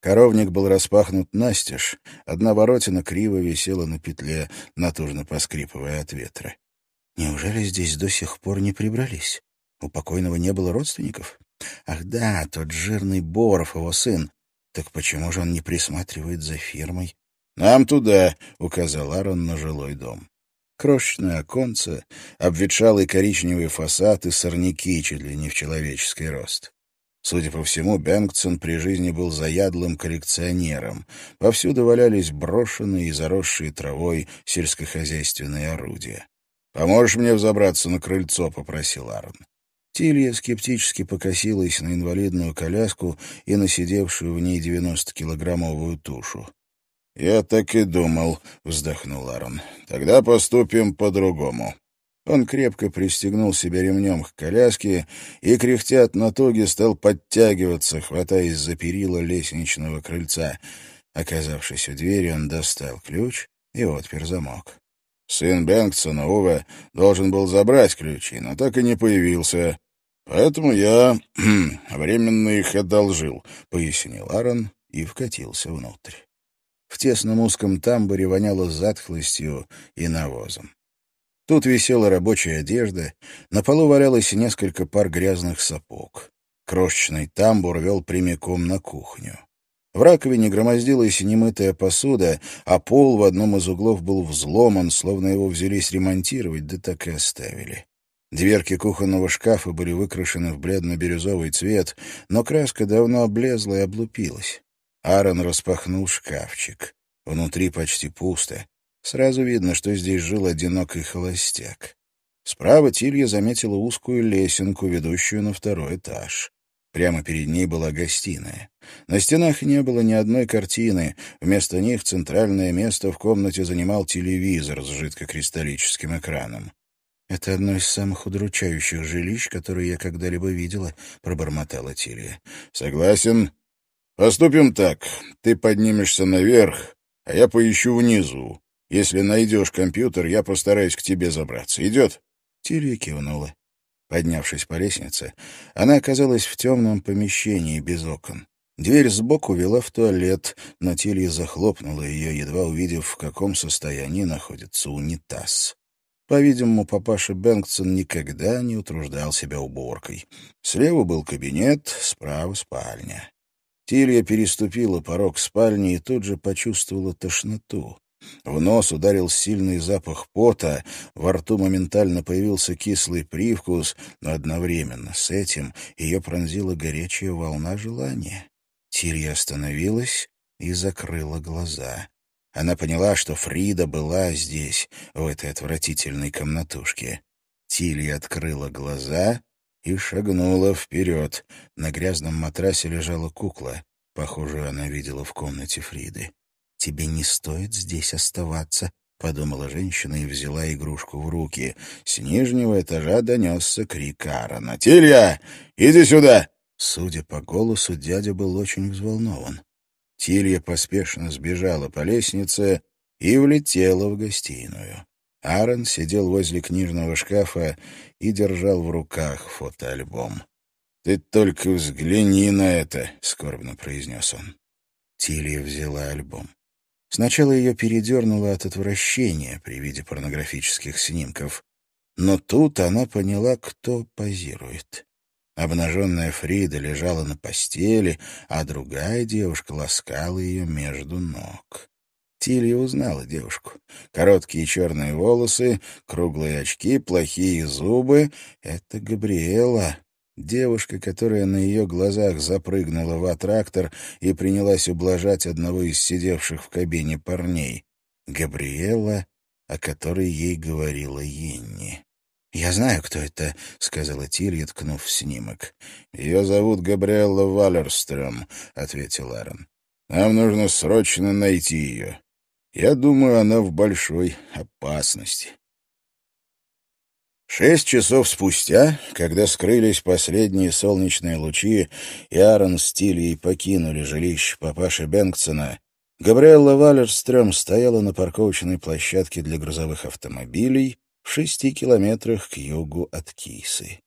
Коровник был распахнут настежь, одна воротина криво висела на петле, натужно поскрипывая от ветра. Неужели здесь до сих пор не прибрались? У покойного не было родственников? Ах да, тот жирный Боров, его сын. Так почему же он не присматривает за фирмой? «Нам туда», — указал Аарон на жилой дом. Крошечное оконце, обветшалый коричневый фасад и сорняки чуть ли не в человеческий рост. Судя по всему, Бенгтсон при жизни был заядлым коллекционером. Повсюду валялись брошенные и заросшие травой сельскохозяйственные орудия. «Поможешь мне взобраться на крыльцо?» — попросил Аарон. Тилья скептически покосилась на инвалидную коляску и на сидевшую в ней девяностокилограммовую тушу. «Я так и думал», — вздохнул Аарон. «Тогда поступим по-другому». Он крепко пристегнул себя ремнем к коляске и, кряхтя от натуги, стал подтягиваться, хватаясь за перила лестничного крыльца. Оказавшись у двери, он достал ключ и отпер замок. Сын Бенгтсона, Уве, должен был забрать ключи, но так и не появился. Поэтому я *clears throat* временно их одолжил, — пояснил Аарон и вкатился внутрь. В тесном узком тамбуре воняло затхлостью и навозом. Тут висела рабочая одежда, на полу валялось несколько пар грязных сапог. Крошечный тамбур вел прямиком на кухню. В раковине громоздилась немытая посуда, а пол в одном из углов был взломан, словно его взялись ремонтировать, да так и оставили. Дверки кухонного шкафа были выкрашены в бледно-бирюзовый цвет, но краска давно облезла и облупилась. Аарон распахнул шкафчик. Внутри почти пусто. Сразу видно, что здесь жил одинокий холостяк. Справа Тилья заметила узкую лесенку, ведущую на второй этаж. Прямо перед ней была гостиная. На стенах не было ни одной картины. Вместо них центральное место в комнате занимал телевизор с жидкокристаллическим экраном. «Это одно из самых удручающих жилищ, которые я когда-либо видела», — пробормотала Тилия. «Согласен. Поступим так. Ты поднимешься наверх, а я поищу внизу. Если найдешь компьютер, я постараюсь к тебе забраться. Идет?» Тилия кивнула. Поднявшись по лестнице, она оказалась в темном помещении без окон. Дверь сбоку вела в туалет, но Тилья захлопнула ее, едва увидев, в каком состоянии находится унитаз. По-видимому, папаша Бэнксон никогда не утруждал себя уборкой. Слева был кабинет, справа — спальня. Тилья переступила порог спальни и тут же почувствовала тошноту. В нос ударил сильный запах пота, во рту моментально появился кислый привкус, но одновременно с этим ее пронзила горячая волна желания. Тилья остановилась и закрыла глаза. Она поняла, что Фрида была здесь, в этой отвратительной комнатушке. Тилья открыла глаза и шагнула вперед. На грязном матрасе лежала кукла. Похожую она видела в комнате Фриды. «Тебе не стоит здесь оставаться», — подумала женщина и взяла игрушку в руки. С нижнего этажа донесся крик Аарона. «Тилья, иди сюда!» Судя по голосу, дядя был очень взволнован. Тилья поспешно сбежала по лестнице и влетела в гостиную. Аарон сидел возле книжного шкафа и держал в руках фотоальбом. «Ты только взгляни на это!» — скорбно произнес он. Тилья взяла альбом. Сначала ее передернуло от отвращения при виде порнографических снимков, но тут она поняла, кто позирует. Обнаженная Фрида лежала на постели, а другая девушка ласкала ее между ног. Тилья узнала девушку. Короткие черные волосы, круглые очки, плохие зубы — это Габриэла. Девушка, которая на ее глазах запрыгнула в аттрактор и принялась ублажать одного из сидевших в кабине парней. Габриэла, о которой ей говорила Йенни. «Я знаю, кто это», — сказала Тилья, ткнув снимок. «Ее зовут Габриэлла Валерстрöm», — ответил Аарон. «Нам нужно срочно найти ее. Я думаю, она в большой опасности». Шесть часов спустя, когда скрылись последние солнечные лучи, и Аарон с Тильей покинули жилище папаши Бенгтсона, Габриэлла Валерстрём стояла на парковочной площадке для грузовых автомобилей в шести километрах к югу от Кисы.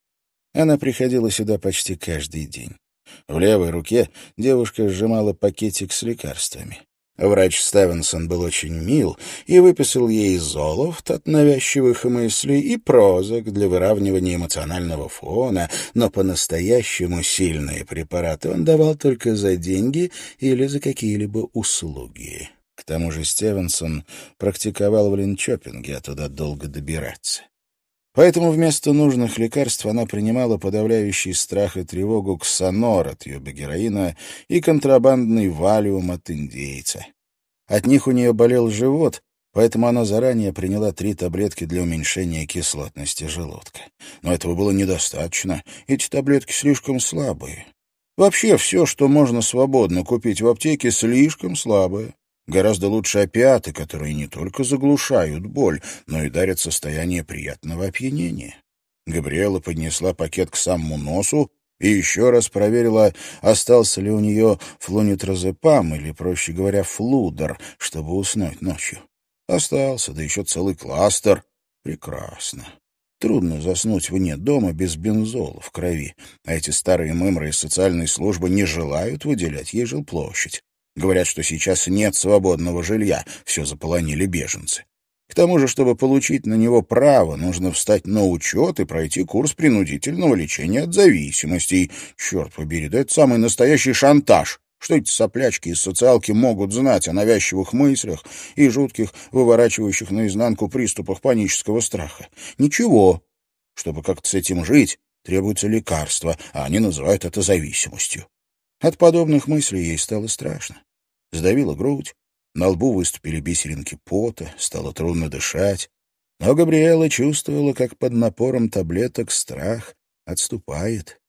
Она приходила сюда почти каждый день. В левой руке девушка сжимала пакетик с лекарствами. Врач Стевенсон был очень мил и выписал ей золофт от навязчивых мыслей и прозок для выравнивания эмоционального фона, но по-настоящему сильные препараты он давал только за деньги или за какие-либо услуги. К тому же Стивенсон практиковал в Линчопинге, а туда долго добираться. Поэтому вместо нужных лекарств она принимала подавляющий страх и тревогу ксанор от юбогероина и контрабандный валиум от индейца. От них у нее болел живот, поэтому она заранее приняла три таблетки для уменьшения кислотности желудка. Но этого было недостаточно, эти таблетки слишком слабые. Вообще все, что можно свободно купить в аптеке, слишком слабое. Гораздо лучше опиаты, которые не только заглушают боль, но и дарят состояние приятного опьянения. Габриэла поднесла пакет к самому носу и еще раз проверила, остался ли у нее флунитрозепам, или, проще говоря, флудер, чтобы уснуть ночью. Остался, да еще целый кластер. Прекрасно. Трудно заснуть вне дома без бензола в крови, а эти старые мымры из социальной службы не желают выделять ей жилплощадь. Говорят, что сейчас нет свободного жилья, все заполонили беженцы. К тому же, чтобы получить на него право, нужно встать на учет и пройти курс принудительного лечения от зависимостей. Черт побери, да это самый настоящий шантаж. Что эти соплячки из социалки могут знать о навязчивых мыслях и жутких, выворачивающих наизнанку приступах панического страха? Ничего. Чтобы как-то с этим жить, требуется лекарство, а они называют это зависимостью. От подобных мыслей ей стало страшно сдавила грудь, на лбу выступили бисеринки пота, стало трудно дышать. Но Габриэла чувствовала, как под напором таблеток страх отступает.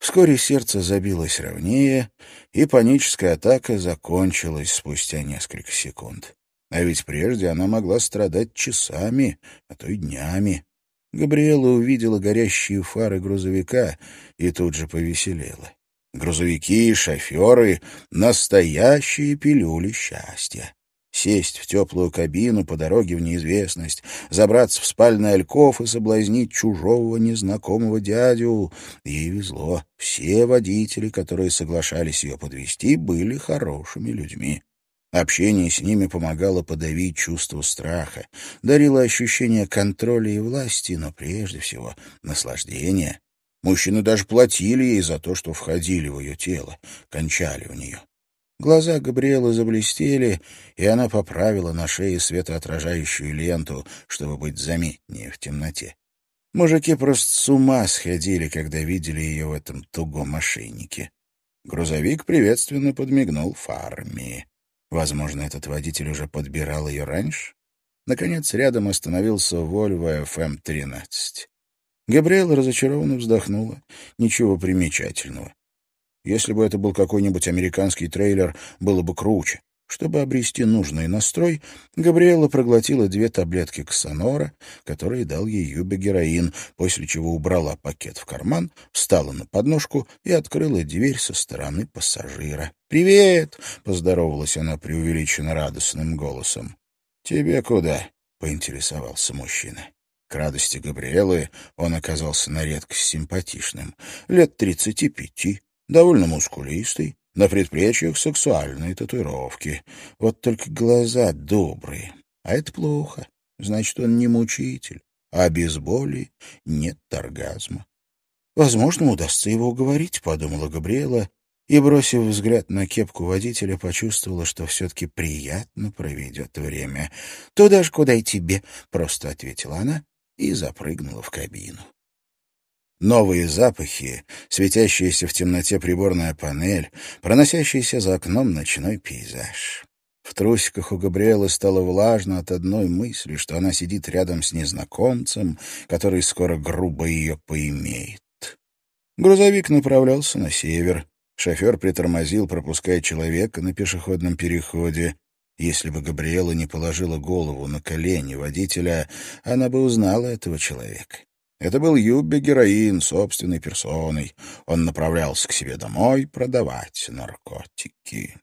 Вскоре сердце забилось ровнее, и паническая атака закончилась спустя несколько секунд. А ведь прежде она могла страдать часами, а то и днями. Габриэла увидела горящие фары грузовика и тут же повеселела. Грузовики, шоферы — настоящие пилюли счастья. Сесть в теплую кабину по дороге в неизвестность, забраться в спальный альков и соблазнить чужого незнакомого дядю. Ей везло. Все водители, которые соглашались ее подвести, были хорошими людьми. Общение с ними помогало подавить чувство страха, дарило ощущение контроля и власти, но прежде всего наслаждение. Мужчины даже платили ей за то, что входили в ее тело, кончали в нее. Глаза Габриэлы заблестели, и она поправила на шее светоотражающую ленту, чтобы быть заметнее в темноте. Мужики просто с ума сходили, когда видели ее в этом тугом ошейнике. Грузовик приветственно подмигнул фарме. Возможно, этот водитель уже подбирал ее раньше. Наконец, рядом остановился Volvo FM-13. Габриэла разочарованно вздохнула. Ничего примечательного. Если бы это был какой-нибудь американский трейлер, было бы круче. Чтобы обрести нужный настрой, Габриэла проглотила две таблетки ксанора, которые дал ей Юбе героин, после чего убрала пакет в карман, встала на подножку и открыла дверь со стороны пассажира. «Привет!» — поздоровалась она преувеличенно радостным голосом. «Тебе куда?» — поинтересовался мужчина. К радости Габриэлы он оказался на редкость симпатичным. Лет тридцати пяти, довольно мускулистый, на предплечьях сексуальные татуировки. Вот только глаза добрые. А это плохо. Значит, он не мучитель. А без боли нет оргазма. Возможно, удастся его уговорить, — подумала Габриэла, и, бросив взгляд на кепку водителя, почувствовала, что все-таки приятно проведет время. — Туда ж, куда и тебе, — просто ответила она и запрыгнула в кабину. Новые запахи, светящаяся в темноте приборная панель, проносящийся за окном ночной пейзаж. В трусиках у Габриэлы стало влажно от одной мысли, что она сидит рядом с незнакомцем, который скоро грубо ее поимеет. Грузовик направлялся на север. Шофер притормозил, пропуская человека на пешеходном переходе. Если бы Габриэла не положила голову на колени водителя, она бы узнала этого человека. Это был Юбби героин собственной персоной. Он направлялся к себе домой продавать наркотики.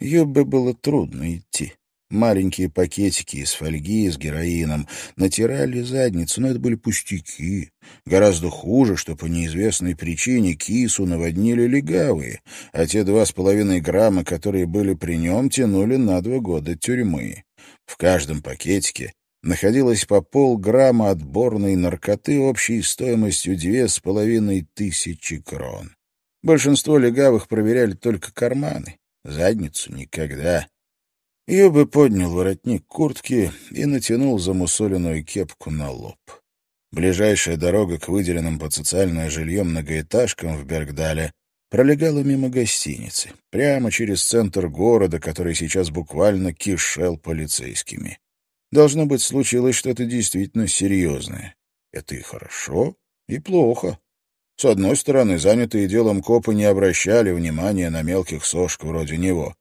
Юббе было трудно идти. Маленькие пакетики из фольги с героином натирали задницу, но это были пустяки. Гораздо хуже, что по неизвестной причине кису наводнили легавые, а те два с половиной грамма, которые были при нем, тянули на два года тюрьмы. В каждом пакетике находилось по полграмма отборной наркоты общей стоимостью две с половиной тысячи крон. Большинство легавых проверяли только карманы, задницу никогда. Юбы поднял воротник куртки и натянул замусоленную кепку на лоб. Ближайшая дорога к выделенным под социальное жилье многоэтажкам в Бергдале пролегала мимо гостиницы, прямо через центр города, который сейчас буквально кишел полицейскими. Должно быть, случилось что-то действительно серьезное. Это и хорошо, и плохо. С одной стороны, занятые делом копы не обращали внимания на мелких сошек вроде него.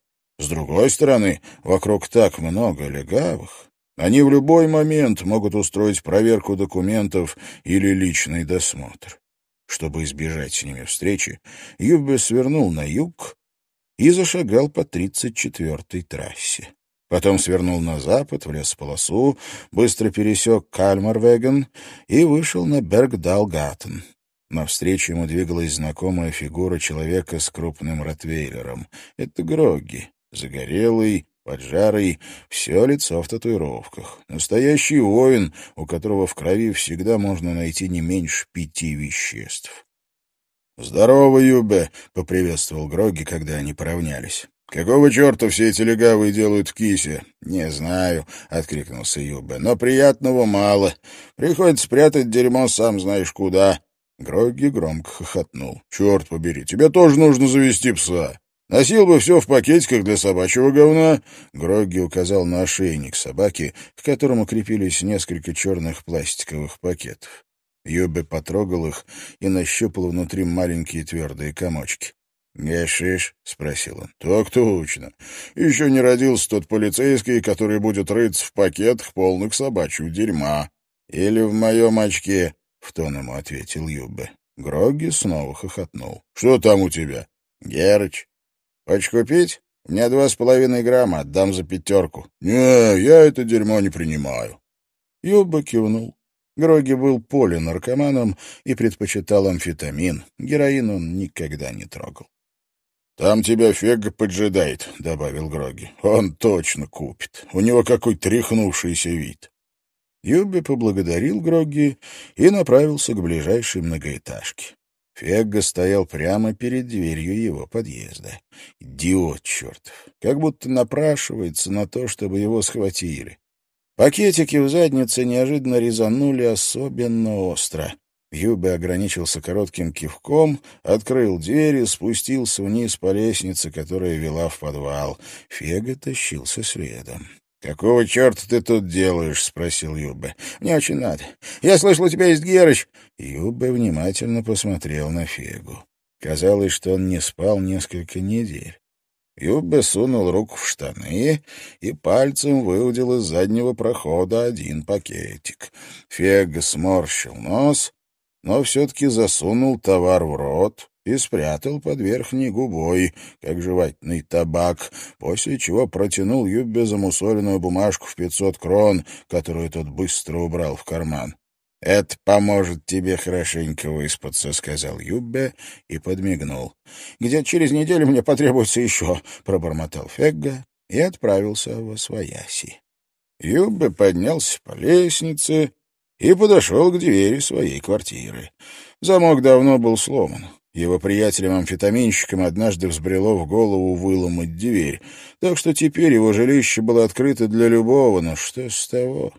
С другой стороны, вокруг так много легавых. Они в любой момент могут устроить проверку документов или личный досмотр. Чтобы избежать с ними встречи, Юббе свернул на юг и зашагал по 34-й трассе. Потом свернул на запад, в лесополосу, быстро пересек Кальмарвеген и вышел на Бергдалгаттен. Навстречу ему двигалась знакомая фигура человека с крупным ротвейлером. Это Грогги, загорелый, поджарый, все лицо в татуировках. Настоящий воин, у которого в крови всегда можно найти не меньше пяти веществ. «Здорово, Юбе!» — поприветствовал Грогги, когда они поравнялись. «Какого черта все эти легавые делают в кисе?» «Не знаю», — откликнулся Юбе, — «но приятного мало. Приходится спрятать дерьмо сам знаешь куда». Грогги громко хохотнул. «Черт побери, тебе тоже нужно завести пса. Носил бы все в пакетиках для собачьего говна». Грогги указал на ошейник собаки, к которому крепились несколько черных пластиковых пакетов. Юбе потрогал их и нащупал внутри маленькие твердые комочки. «Гашиш?» — спросил он. «Так точно. Еще не родился тот полицейский, который будет рыться в пакетах, полных собачьего дерьма. Или в моем очке», — в тон ему ответил Юбе. Грогги снова хохотнул. «Что там у тебя?» «Герыч. Хочешь купить? У меня два с половиной грамма, отдам за пятерку». «Не, я это дерьмо не принимаю». Юбе кивнул. Гроги был полинаркоманом и предпочитал амфетамин. Героин он никогда не трогал. «Там тебя Фега поджидает», — добавил Гроги. «Он точно купит. У него какой тряхнувшийся вид». Юбби поблагодарил Гроги и направился к ближайшей многоэтажке. Фегга стоял прямо перед дверью его подъезда. Идиот чертов! Как будто напрашивается на то, чтобы его схватили. Пакетики в заднице неожиданно резанули особенно остро. Юбе ограничился коротким кивком, открыл дверь и спустился вниз по лестнице, которая вела в подвал. Фега тащился следом. «Какого черта ты тут делаешь?» — спросил Юбе. «Мне очень надо. Я слышал, у тебя есть Герыч». Юбе внимательно посмотрел на Фегу. Казалось, что он не спал несколько недель. Юбе сунул руку в штаны и пальцем выудил из заднего прохода один пакетик. Фега сморщил нос но все-таки засунул товар в рот и спрятал под верхней губой, как жевательный табак, после чего протянул Юббе замусоленную бумажку в пятьсот крон, которую тот быстро убрал в карман. «Это поможет тебе хорошенько выспаться», — сказал Юббе и подмигнул. «Где-то через неделю мне потребуется еще», — пробормотал Фегга и отправился во свояси. Юббе поднялся по лестнице и подошел к двери своей квартиры. Замок давно был сломан. Его приятелям-амфетаминщикам однажды взбрело в голову выломать дверь, так что теперь его жилище было открыто для любого, но что с того?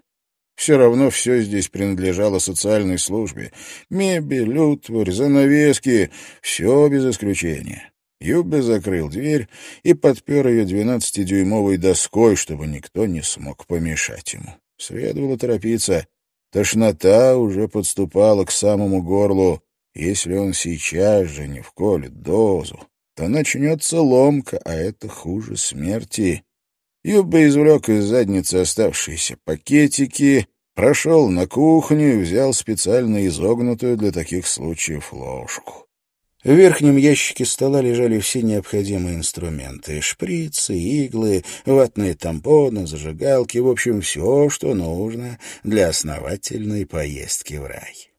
Все равно все здесь принадлежало социальной службе. Мебель, утварь, занавески — все без исключения. Юбе закрыл дверь и подпер ее двенадцатидюймовой доской, чтобы никто не смог помешать ему. Следовало торопиться. Тошнота уже подступала к самому горлу. Если он сейчас же не вколет дозу, то начнется ломка, а это хуже смерти. Юбба извлек из задницы оставшиеся пакетики, прошел на кухню и взял специально изогнутую для таких случаев ложку. В верхнем ящике стола лежали все необходимые инструменты — шприцы, иглы, ватные тампоны, зажигалки, в общем, все, что нужно для основательной поездки в рай.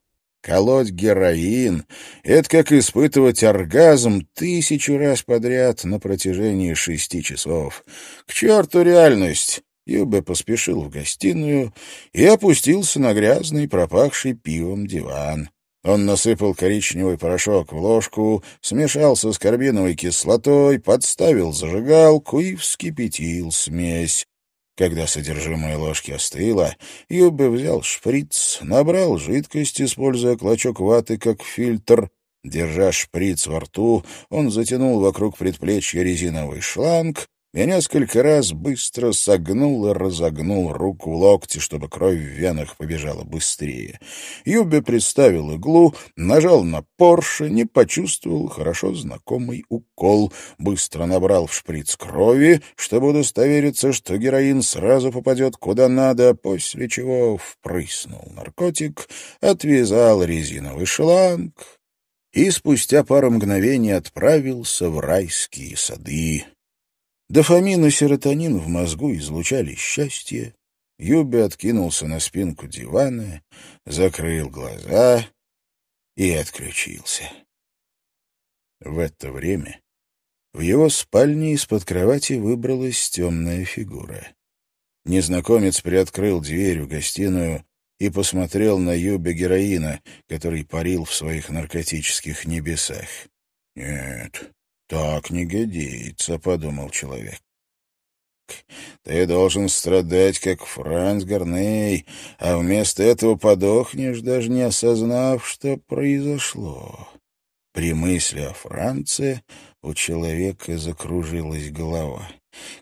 Колоть героин — это как испытывать оргазм тысячу раз подряд на протяжении шести часов. К черту реальность! Юбе поспешил в гостиную и опустился на грязный, пропахший пивом диван. Он насыпал коричневый порошок в ложку, смешался с карбиновой кислотой, подставил зажигалку и вскипятил смесь. Когда содержимое ложки остыло, Юбе взял шприц, набрал жидкость, используя клочок ваты как фильтр. Держа шприц во рту, он затянул вокруг предплечья резиновый шланг я несколько раз быстро согнул и разогнул руку в локте, чтобы кровь в венах побежала быстрее. Юбе приставил иглу, нажал на поршень и почувствовал хорошо знакомый укол. Быстро набрал в шприц крови, чтобы удостовериться, что героин сразу попадет куда надо, после чего впрыснул наркотик, отвязал резиновый шланг и спустя пару мгновений отправился в райские сады. Дофамин и серотонин в мозгу излучали счастье. Юби откинулся на спинку дивана, закрыл глаза и отключился. В это время в его спальне из-под кровати выбралась темная фигура. Незнакомец приоткрыл дверь в гостиную и посмотрел на Юбе героина, который парил в своих наркотических небесах. Нет, «Так не годится», — подумал человек. «Ты должен страдать, как Франц Горней, а вместо этого подохнешь, даже не осознав, что произошло». При мысли о Франце у человека закружилась голова.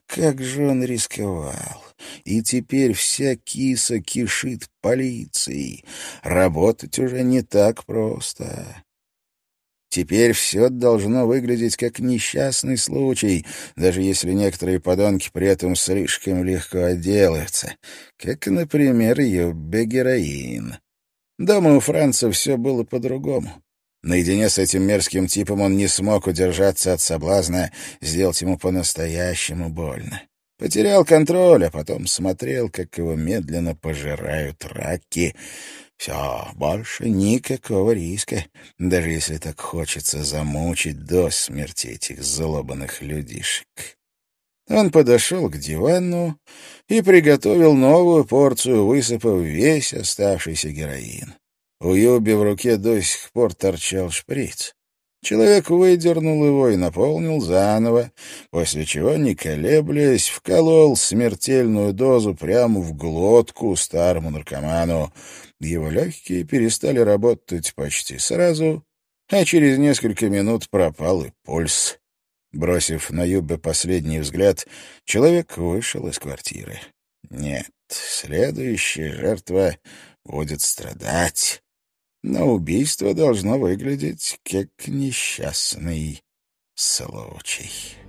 Как же он рисковал! И теперь вся киса кишит полицией. Работать уже не так просто. Теперь все должно выглядеть как несчастный случай, даже если некоторые подонки при этом слишком легко отделаются. Как, например, Юббе героин. Дома у Франца все было по-другому. Наедине с этим мерзким типом он не смог удержаться от соблазна сделать ему по-настоящему больно. Потерял контроль, а потом смотрел, как его медленно пожирают раки — все, больше никакого риска, даже если так хочется замучить до смерти этих злобанных людишек. Он подошел к дивану и приготовил новую порцию, высыпав весь оставшийся героин. У Юби в руке до сих пор торчал шприц. Человек выдернул его и наполнил заново, после чего, не колеблясь, вколол смертельную дозу прямо в глотку старому наркоману. Его легкие перестали работать почти сразу, а через несколько минут пропал и пульс. Бросив на Юбе последний взгляд, человек вышел из квартиры. Нет, следующая жертва будет страдать, но убийство должно выглядеть как несчастный случай.